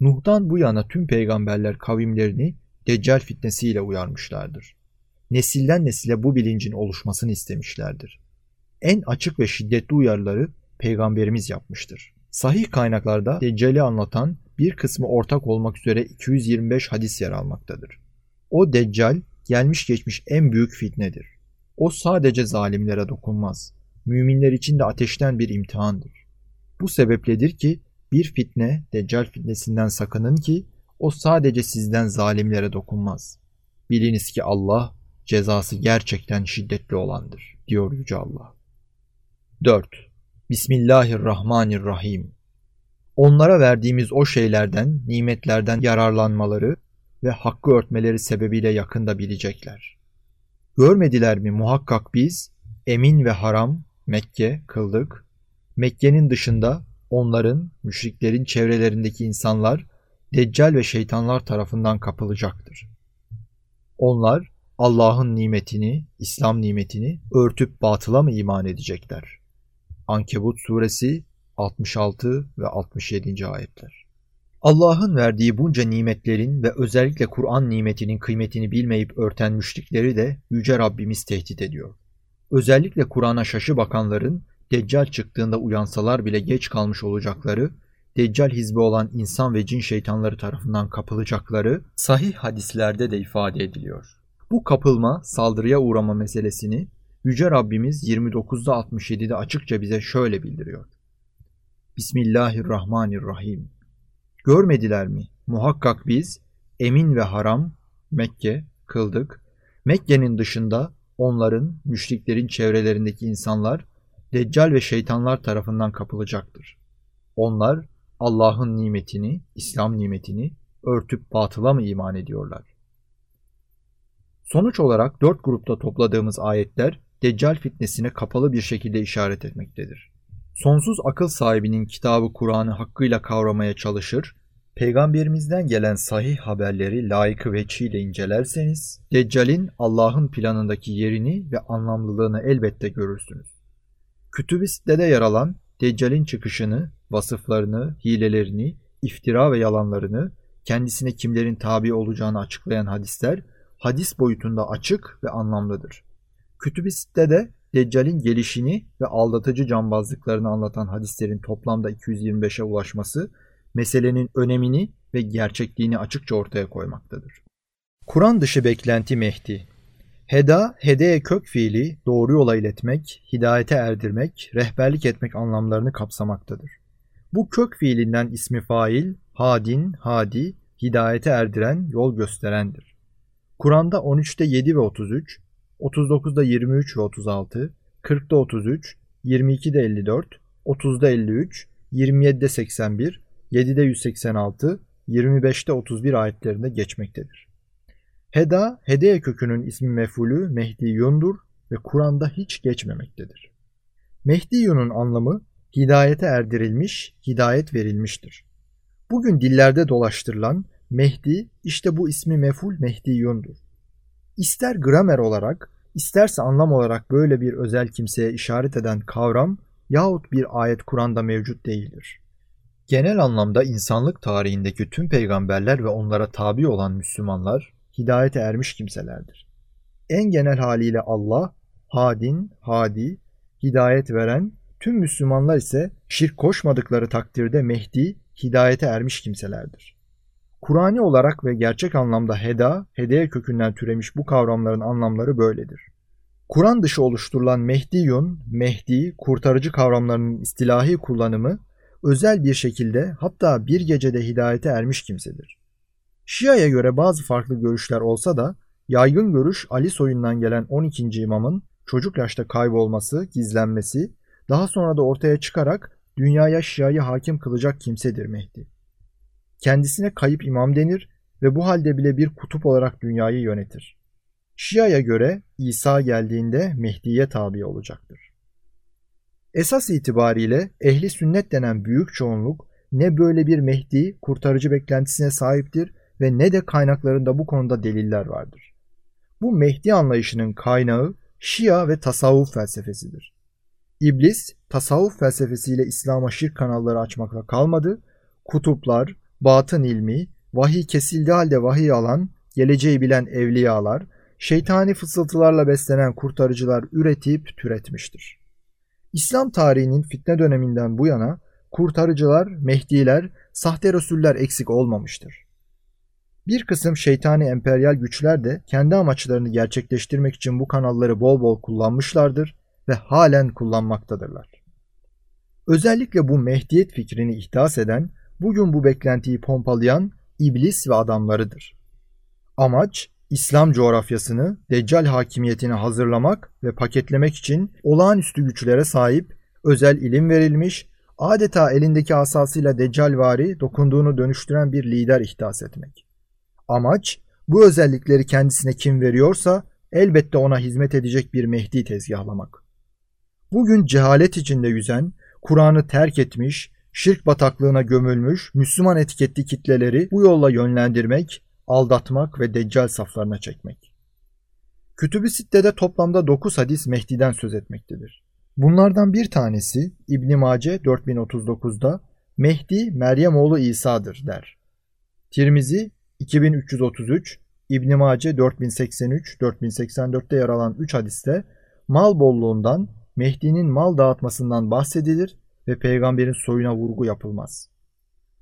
Nuh'dan bu yana tüm peygamberler kavimlerini Deccal fitnesiyle uyarmışlardır. Nesilden nesile bu bilincin oluşmasını istemişlerdir. En açık ve şiddetli uyarıları peygamberimiz yapmıştır. Sahih kaynaklarda Deccal'i anlatan bir kısmı ortak olmak üzere 225 hadis yer almaktadır. O Deccal gelmiş geçmiş en büyük fitnedir. O sadece zalimlere dokunmaz. Müminler için de ateşten bir imtihandır. Bu sebepledir ki bir fitne, Deccal fitnesinden sakının ki o sadece sizden zalimlere dokunmaz. Biliniz ki Allah cezası gerçekten şiddetli olandır, diyor Yüce Allah. 4. Bismillahirrahmanirrahim. Onlara verdiğimiz o şeylerden, nimetlerden yararlanmaları ve hakkı örtmeleri sebebiyle yakında bilecekler. Görmediler mi muhakkak biz emin ve haram Mekke kıldık. Mekke'nin dışında onların, müşriklerin çevrelerindeki insanlar Deccal ve şeytanlar tarafından kapılacaktır. Onlar Allah'ın nimetini, İslam nimetini örtüp batıla mı iman edecekler? Ankebut suresi 66 ve 67. ayetler. Allah'ın verdiği bunca nimetlerin ve özellikle Kur'an nimetinin kıymetini bilmeyip örten müşrikleri de Yüce Rabbimiz tehdit ediyor. Özellikle Kur'an'a şaşı bakanların Deccal çıktığında uyansalar bile geç kalmış olacakları, Deccal hizbi olan insan ve cin şeytanları tarafından kapılacakları sahih hadislerde de ifade ediliyor. Bu kapılma, saldırıya uğrama meselesini Yüce Rabbimiz 29'da 67'de açıkça bize şöyle bildiriyor. Bismillahirrahmanirrahim. Görmediler mi? Muhakkak biz emin ve haram Mekke kıldık. Mekke'nin dışında onların, müşriklerin çevrelerindeki insanlar Deccal ve şeytanlar tarafından kapılacaktır. Onlar Allah'ın nimetini, İslam nimetini örtüp batıla mı iman ediyorlar? Sonuç olarak dört grupta topladığımız ayetler Deccal fitnesine kapalı bir şekilde işaret etmektedir. Sonsuz akıl sahibinin kitabı Kur'an'ı hakkıyla kavramaya çalışır, Peygamberimizden gelen sahih haberleri layıkı veçhiyle incelerseniz, Deccal'in Allah'ın planındaki yerini ve anlamlılığını elbette görürsünüz. Kütüb-i Sitte'de yer alan Deccal'in çıkışını, vasıflarını, hilelerini, iftira ve yalanlarını, kendisine kimlerin tabi olacağını açıklayan hadisler, hadis boyutunda açık ve anlamlıdır. Kütüb-i Sitte'de Deccal'in gelişini ve aldatıcı cambazlıklarını anlatan hadislerin toplamda 225'e ulaşması, meselenin önemini ve gerçekliğini açıkça ortaya koymaktadır. Kur'an dışı beklenti Mehdi Heda, hedeye kök fiili doğru yola iletmek, hidayete erdirmek, rehberlik etmek anlamlarını kapsamaktadır. Bu kök fiilinden ismi fail, hadin, hadi, hidayete erdiren, yol gösterendir. Kur'an'da 13'te 7 ve 33, 39'da 23 ve 36, 40'da 33, 22'de 54, 30'da 53, 27'de 81, 7'de 186, 25'te 31 ayetlerinde geçmektedir. Heda, Hedeye kökünün ismi mefulü Mehdiyun'dur ve Kur'an'da hiç geçmemektedir. Mehdiyun'un anlamı hidayete erdirilmiş, hidayet verilmiştir. Bugün dillerde dolaştırılan Mehdi işte bu ismi meful Mehdiyun'dur. İster gramer olarak, isterse anlam olarak böyle bir özel kimseye işaret eden kavram yahut bir ayet Kur'an'da mevcut değildir. Genel anlamda insanlık tarihindeki tüm peygamberler ve onlara tabi olan Müslümanlar hidayete ermiş kimselerdir. En genel haliyle Allah, hadin, hadi, hidayet veren, tüm Müslümanlar ise şirk koşmadıkları takdirde Mehdi, hidayete ermiş kimselerdir. Kur'ani olarak ve gerçek anlamda heda, hedeye kökünden türemiş bu kavramların anlamları böyledir. Kur'an dışı oluşturulan Mehdiyun, Mehdi, kurtarıcı kavramlarının istilahi kullanımı özel bir şekilde hatta bir gecede hidayete ermiş kimsedir. Şia'ya göre bazı farklı görüşler olsa da yaygın görüş Ali soyundan gelen 12. imamın çocuk yaşta kaybolması, gizlenmesi, daha sonra da ortaya çıkarak dünyaya Şia'yı hakim kılacak kimsedir Mehdi. Kendisine kayıp imam denir ve bu halde bile bir kutup olarak dünyayı yönetir. Şia'ya göre İsa geldiğinde Mehdi'ye tabi olacaktır. Esas itibariyle ehli sünnet denen büyük çoğunluk ne böyle bir Mehdi kurtarıcı beklentisine sahiptir ve ne de kaynaklarında bu konuda deliller vardır. Bu Mehdi anlayışının kaynağı Şia ve tasavvuf felsefesidir. İblis tasavvuf felsefesiyle İslam'a şirk kanalları açmakla kalmadı, kutuplar, batın ilmi, vahiy kesildi halde vahiy alan, geleceği bilen evliyalar, şeytani fısıltılarla beslenen kurtarıcılar üretip türetmiştir. İslam tarihinin fitne döneminden bu yana kurtarıcılar, mehdiler, sahte rasuller eksik olmamıştır. Bir kısım şeytani emperyal güçler de kendi amaçlarını gerçekleştirmek için bu kanalları bol bol kullanmışlardır ve halen kullanmaktadırlar. Özellikle bu mehdiyet fikrini ihdas eden, bugün bu beklentiyi pompalayan iblis ve adamlarıdır. Amaç İslam coğrafyasını Deccal hakimiyetine hazırlamak ve paketlemek için olağanüstü güçlere sahip, özel ilim verilmiş, adeta elindeki asasıyla Deccalvari dokunduğunu dönüştüren bir lider ihdas etmek. Amaç bu özellikleri kendisine kim veriyorsa elbette ona hizmet edecek bir Mehdi tezgahlamak. Bugün cehalet içinde yüzen, Kur'an'ı terk etmiş, şirk bataklığına gömülmüş Müslüman etiketli kitleleri bu yolla yönlendirmek aldatmak ve deccal saflarına çekmek. Kütüb-i Sitte'de toplamda 9 hadis Mehdi'den söz etmektedir. Bunlardan bir tanesi İbn Mace 4039'da Mehdi Meryem oğlu İsa'dır der. Tirmizi 2333, İbn Mace 4083, 4084'te yer alan 3 hadiste mal bolluğundan, Mehdi'nin mal dağıtmasından bahsedilir ve peygamberin soyuna vurgu yapılmaz.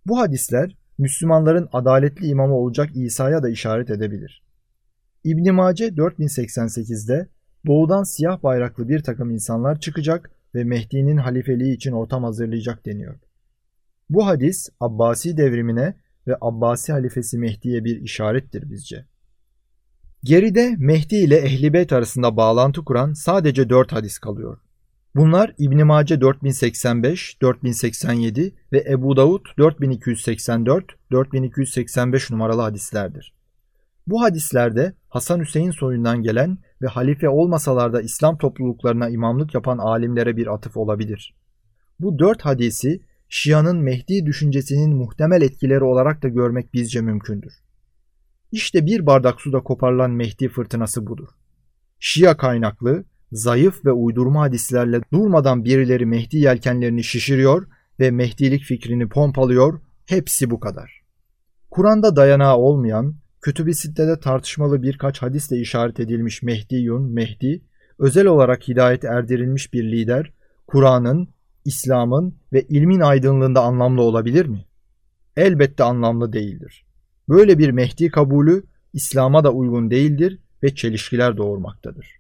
Bu hadisler Müslümanların adaletli imamı olacak İsa'ya da işaret edebilir. İbn Mace 4088'de doğudan siyah bayraklı bir takım insanlar çıkacak ve Mehdi'nin halifeliği için ortam hazırlayacak deniyor. Bu hadis Abbasi devrimine ve Abbasi halifesi Mehdi'ye bir işarettir bizce. Geride Mehdi ile Ehli Beyt arasında bağlantı kuran sadece dört hadis kalıyor. Bunlar İbn Mace 4085, 4087 ve Ebu Davud 4284, 4285 numaralı hadislerdir. Bu hadislerde Hasan Hüseyin soyundan gelen ve halife olmasalar da İslam topluluklarına imamlık yapan alimlere bir atıf olabilir. Bu dört hadisi Şia'nın Mehdi düşüncesinin muhtemel etkileri olarak da görmek bizce mümkündür. İşte bir bardak suda koparılan Mehdi fırtınası budur. Şia kaynaklı, zayıf ve uydurma hadislerle durmadan birileri Mehdi yelkenlerini şişiriyor ve Mehdilik fikrini pompalıyor, hepsi bu kadar. Kur'an'da dayanağı olmayan, Kütüb-i Sitte'de tartışmalı birkaç hadisle işaret edilmiş Mehdiyun, Mehdi, özel olarak hidayet erdirilmiş bir lider, Kur'an'ın, İslam'ın ve ilmin aydınlığında anlamlı olabilir mi? Elbette anlamlı değildir. Böyle bir Mehdi kabulü İslam'a da uygun değildir ve çelişkiler doğurmaktadır.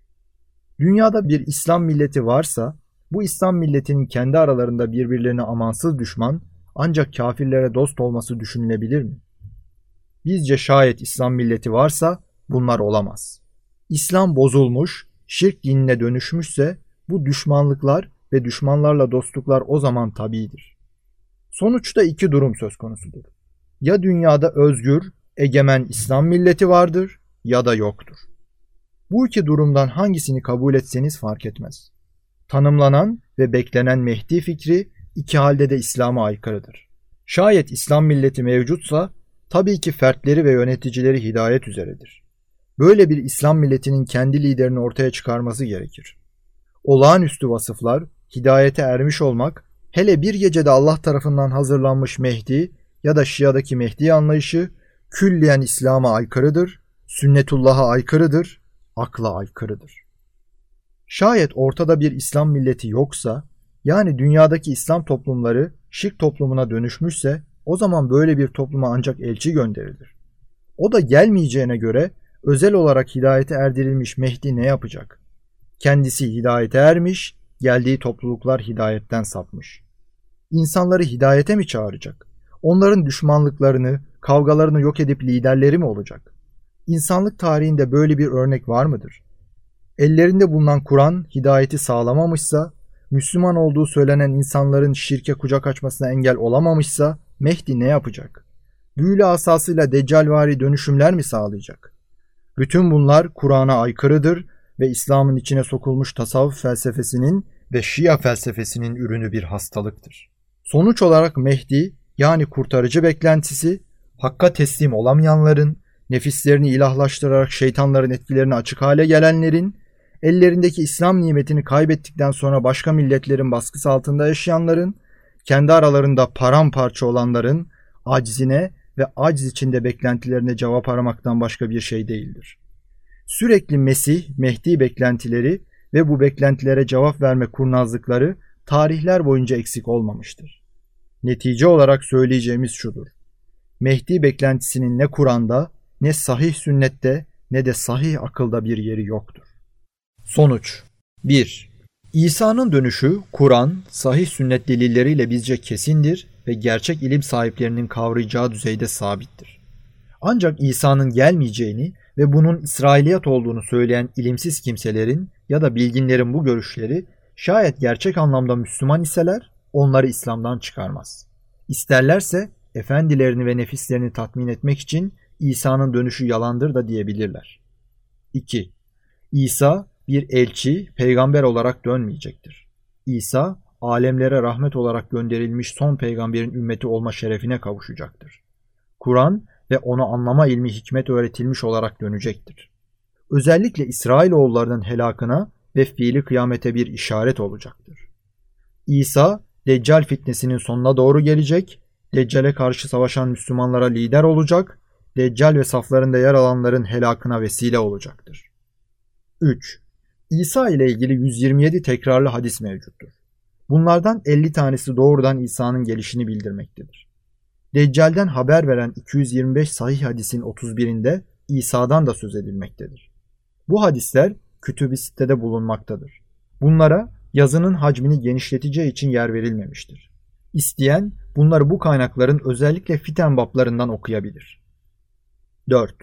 Dünyada bir İslam milleti varsa bu İslam milletinin kendi aralarında birbirlerine amansız düşman ancak kafirlere dost olması düşünülebilir mi? Bizce şayet İslam milleti varsa bunlar olamaz. İslam bozulmuş, şirk dinine dönüşmüşse bu düşmanlıklar ve düşmanlarla dostluklar o zaman tabidir. Sonuçta iki durum söz konusudur. Ya dünyada özgür, egemen İslam milleti vardır ya da yoktur. Bu iki durumdan hangisini kabul etseniz fark etmez. Tanımlanan ve beklenen Mehdi fikri iki halde de İslam'a aykırıdır. Şayet İslam milleti mevcutsa tabii ki fertleri ve yöneticileri hidayet üzeredir. Böyle bir İslam milletinin kendi liderini ortaya çıkarması gerekir. Olağanüstü vasıflar, hidayete ermiş olmak, hele bir gecede Allah tarafından hazırlanmış Mehdi ya da Şia'daki Mehdi anlayışı külliyen İslam'a aykırıdır, sünnetullah'a aykırıdır, akla aykırıdır. Şayet ortada bir İslam milleti yoksa, yani dünyadaki İslam toplumları şirk toplumuna dönüşmüşse o zaman böyle bir topluma ancak elçi gönderilir. O da gelmeyeceğine göre özel olarak hidayete erdirilmiş Mehdi ne yapacak? Kendisi hidayete ermiş, geldiği topluluklar hidayetten sapmış. İnsanları hidayete mi çağıracak? Onların düşmanlıklarını, kavgalarını yok edip liderleri mi olacak? İnsanlık tarihinde böyle bir örnek var mıdır? Ellerinde bulunan Kur'an hidayeti sağlamamışsa, Müslüman olduğu söylenen insanların şirke kucak açmasına engel olamamışsa Mehdi ne yapacak? Büyülü asasıyla deccalvari dönüşümler mi sağlayacak? Bütün bunlar Kur'an'a aykırıdır ve İslam'ın içine sokulmuş tasavvuf felsefesinin ve Şia felsefesinin ürünü bir hastalıktır. Sonuç olarak Mehdi yani kurtarıcı beklentisi hakka teslim olamayanların, nefislerini ilahlaştırarak şeytanların etkilerini açık hale gelenlerin, ellerindeki İslam nimetini kaybettikten sonra başka milletlerin baskısı altında yaşayanların, kendi aralarında paramparça olanların acizine ve aciz içinde beklentilerine cevap aramaktan başka bir şey değildir. Sürekli Mesih, Mehdi beklentileri ve bu beklentilere cevap verme kurnazlıkları tarihler boyunca eksik olmamıştır. Netice olarak söyleyeceğimiz şudur. Mehdi beklentisinin ne Kur'an'da, ne sahih sünnette, ne de sahih akılda bir yeri yoktur. Sonuç 1. İsa'nın dönüşü Kur'an, sahih sünnet delilleriyle bizce kesindir ve gerçek ilim sahiplerinin kavrayacağı düzeyde sabittir. Ancak İsa'nın gelmeyeceğini ve bunun İsrailiyat olduğunu söyleyen ilimsiz kimselerin ya da bilginlerin bu görüşleri şayet gerçek anlamda Müslüman iseler onları İslam'dan çıkarmaz. İsterlerse efendilerini ve nefislerini tatmin etmek için İsa'nın dönüşü yalandır da diyebilirler. 2. İsa bir elçi, peygamber olarak dönmeyecektir. İsa, alemlere rahmet olarak gönderilmiş son peygamberin ümmeti olma şerefine kavuşacaktır. Kur'an ve onu anlama ilmi hikmet öğretilmiş olarak dönecektir. Özellikle İsrailoğullarının helakına ve fiili kıyamete bir işaret olacaktır. İsa, Deccal fitnesinin sonuna doğru gelecek, Deccal'e karşı savaşan Müslümanlara lider olacak, Deccal ve saflarında yer alanların helakına vesile olacaktır. 3. İsa ile ilgili 127 tekrarlı hadis mevcuttur. Bunlardan 50 tanesi doğrudan İsa'nın gelişini bildirmektedir. Deccal'den haber veren 225 sahih hadisin 31'inde İsa'dan da söz edilmektedir. Bu hadisler kütüb-i sitede bulunmaktadır. Bunlara yazının hacmini genişleteceği için yer verilmemiştir. İsteyen bunları bu kaynakların özellikle fiten baplarından okuyabilir. 4.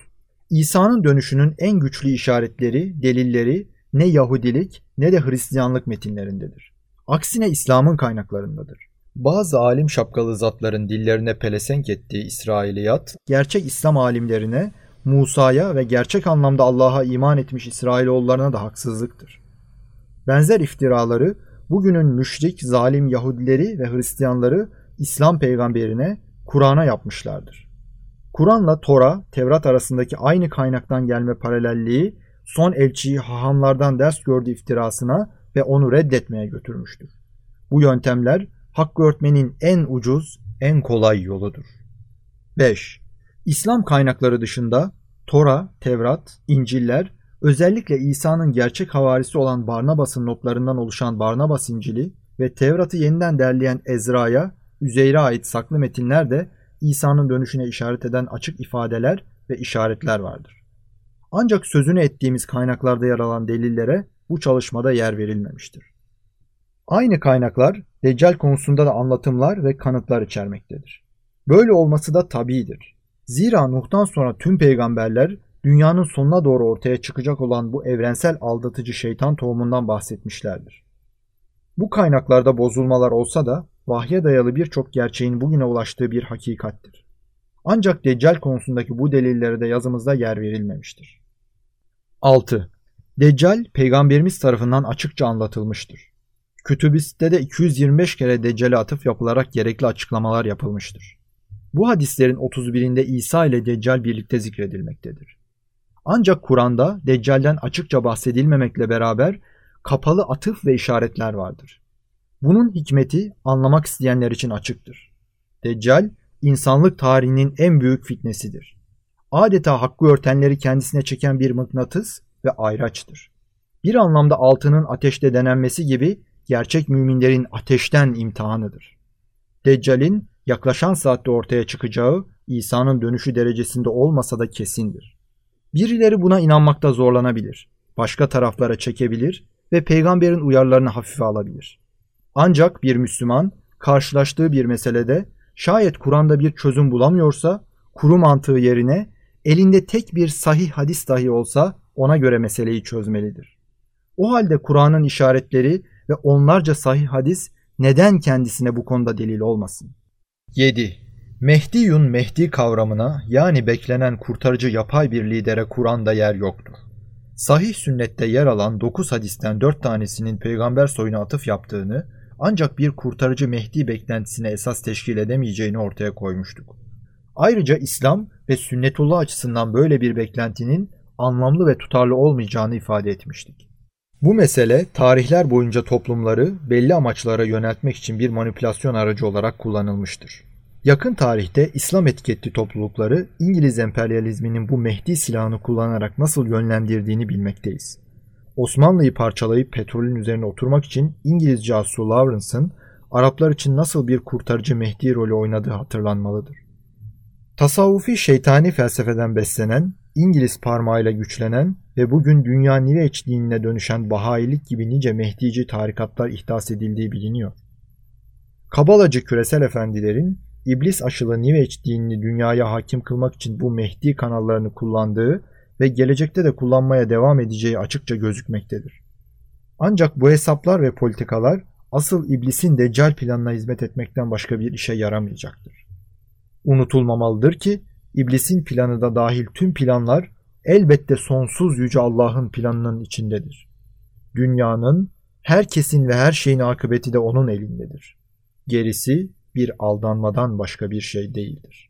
İsa'nın dönüşünün en güçlü işaretleri, delilleri ne Yahudilik ne de Hristiyanlık metinlerindedir. Aksine İslam'ın kaynaklarındadır. Bazı alim şapkalı zatların dillerine pelesenk ettiği İsrailiyat, gerçek İslam alimlerine, Musa'ya ve gerçek anlamda Allah'a iman etmiş İsrailoğullarına da haksızlıktır. Benzer iftiraları bugünün müşrik, zalim Yahudileri ve Hristiyanları İslam peygamberine, Kur'an'a yapmışlardır. Kur'an'la Tora, Tevrat arasındaki aynı kaynaktan gelme paralelliği son elçiyi hahamlardan ders gördü iftirasına ve onu reddetmeye götürmüştür. Bu yöntemler hakkı örtmenin en ucuz, en kolay yoludur. 5. İslam kaynakları dışında Tora, Tevrat, İnciller, özellikle İsa'nın gerçek havarisi olan Barnabas'ın notlarından oluşan Barnabas İncili ve Tevrat'ı yeniden derleyen Ezra'ya, Üzeyr'e ait saklı metinler de İsa'nın dönüşüne işaret eden açık ifadeler ve işaretler vardır. Ancak sözünü ettiğimiz kaynaklarda yer alan delillere bu çalışmada yer verilmemiştir. Aynı kaynaklar Deccal konusunda da anlatımlar ve kanıtlar içermektedir. Böyle olması da tabidir. Zira Nuh'tan sonra tüm peygamberler dünyanın sonuna doğru ortaya çıkacak olan bu evrensel aldatıcı şeytan tohumundan bahsetmişlerdir. Bu kaynaklarda bozulmalar olsa da vahye dayalı birçok gerçeğin bugüne ulaştığı bir hakikattir. Ancak Deccal konusundaki bu delillere de yazımızda yer verilmemiştir. 6. Deccal peygamberimiz tarafından açıkça anlatılmıştır. Kütübiste de 225 kere Deccal'e atıf yapılarak gerekli açıklamalar yapılmıştır. Bu hadislerin 31'inde İsa ile Deccal birlikte zikredilmektedir. Ancak Kur'an'da Deccal'den açıkça bahsedilmemekle beraber kapalı atıf ve işaretler vardır. Bunun hikmeti anlamak isteyenler için açıktır. Deccal, insanlık tarihinin en büyük fitnesidir. Adeta hakkı örtenleri kendisine çeken bir mıknatıs ve ayraçtır. Bir anlamda altının ateşte denenmesi gibi gerçek müminlerin ateşten imtihanıdır. Deccal'in yaklaşan saatte ortaya çıkacağı İsa'nın dönüşü derecesinde olmasa da kesindir. Birileri buna inanmakta zorlanabilir, başka taraflara çekebilir ve peygamberin uyarlarını hafife alabilir. Ancak bir Müslüman karşılaştığı bir meselede şayet Kur'an'da bir çözüm bulamıyorsa kuru mantığı yerine elinde tek bir sahih hadis dahi olsa ona göre meseleyi çözmelidir. O halde Kur'an'ın işaretleri ve onlarca sahih hadis neden kendisine bu konuda delil olmasın? 7. Mehdiyun Mehdi kavramına yani beklenen kurtarıcı yapay bir lidere Kur'an'da yer yoktur. Sahih sünnette yer alan 9 hadisten 4 tanesinin peygamber soyuna atıf yaptığını ancak bir kurtarıcı Mehdi beklentisine esas teşkil edemeyeceğini ortaya koymuştuk. Ayrıca İslam ve sünnetullah açısından böyle bir beklentinin anlamlı ve tutarlı olmayacağını ifade etmiştik. Bu mesele tarihler boyunca toplumları belli amaçlara yöneltmek için bir manipülasyon aracı olarak kullanılmıştır. Yakın tarihte İslam etiketli toplulukları İngiliz emperyalizminin bu Mehdi silahını kullanarak nasıl yönlendirdiğini bilmekteyiz. Osmanlı'yı parçalayıp petrolün üzerine oturmak için İngiliz casusu Lawrence'ın Araplar için nasıl bir kurtarıcı Mehdi rolü oynadığı hatırlanmalıdır. Tasavvufi şeytani felsefeden beslenen, İngiliz parmağıyla güçlenen ve bugün dünya Niveç dinine dönüşen Bahayilik gibi nice Mehdici tarikatlar ihdas edildiği biliniyor. Kabalacı küresel efendilerin iblis aşılı Niveç dinini dünyaya hakim kılmak için bu Mehdi kanallarını kullandığı ve gelecekte de kullanmaya devam edeceği açıkça gözükmektedir. Ancak bu hesaplar ve politikalar asıl iblisin deccal planına hizmet etmekten başka bir işe yaramayacaktır. Unutulmamalıdır ki iblisin planı da dahil tüm planlar elbette sonsuz yüce Allah'ın planının içindedir. Dünyanın, herkesin ve her şeyin akıbeti de onun elindedir. Gerisi bir aldanmadan başka bir şey değildir.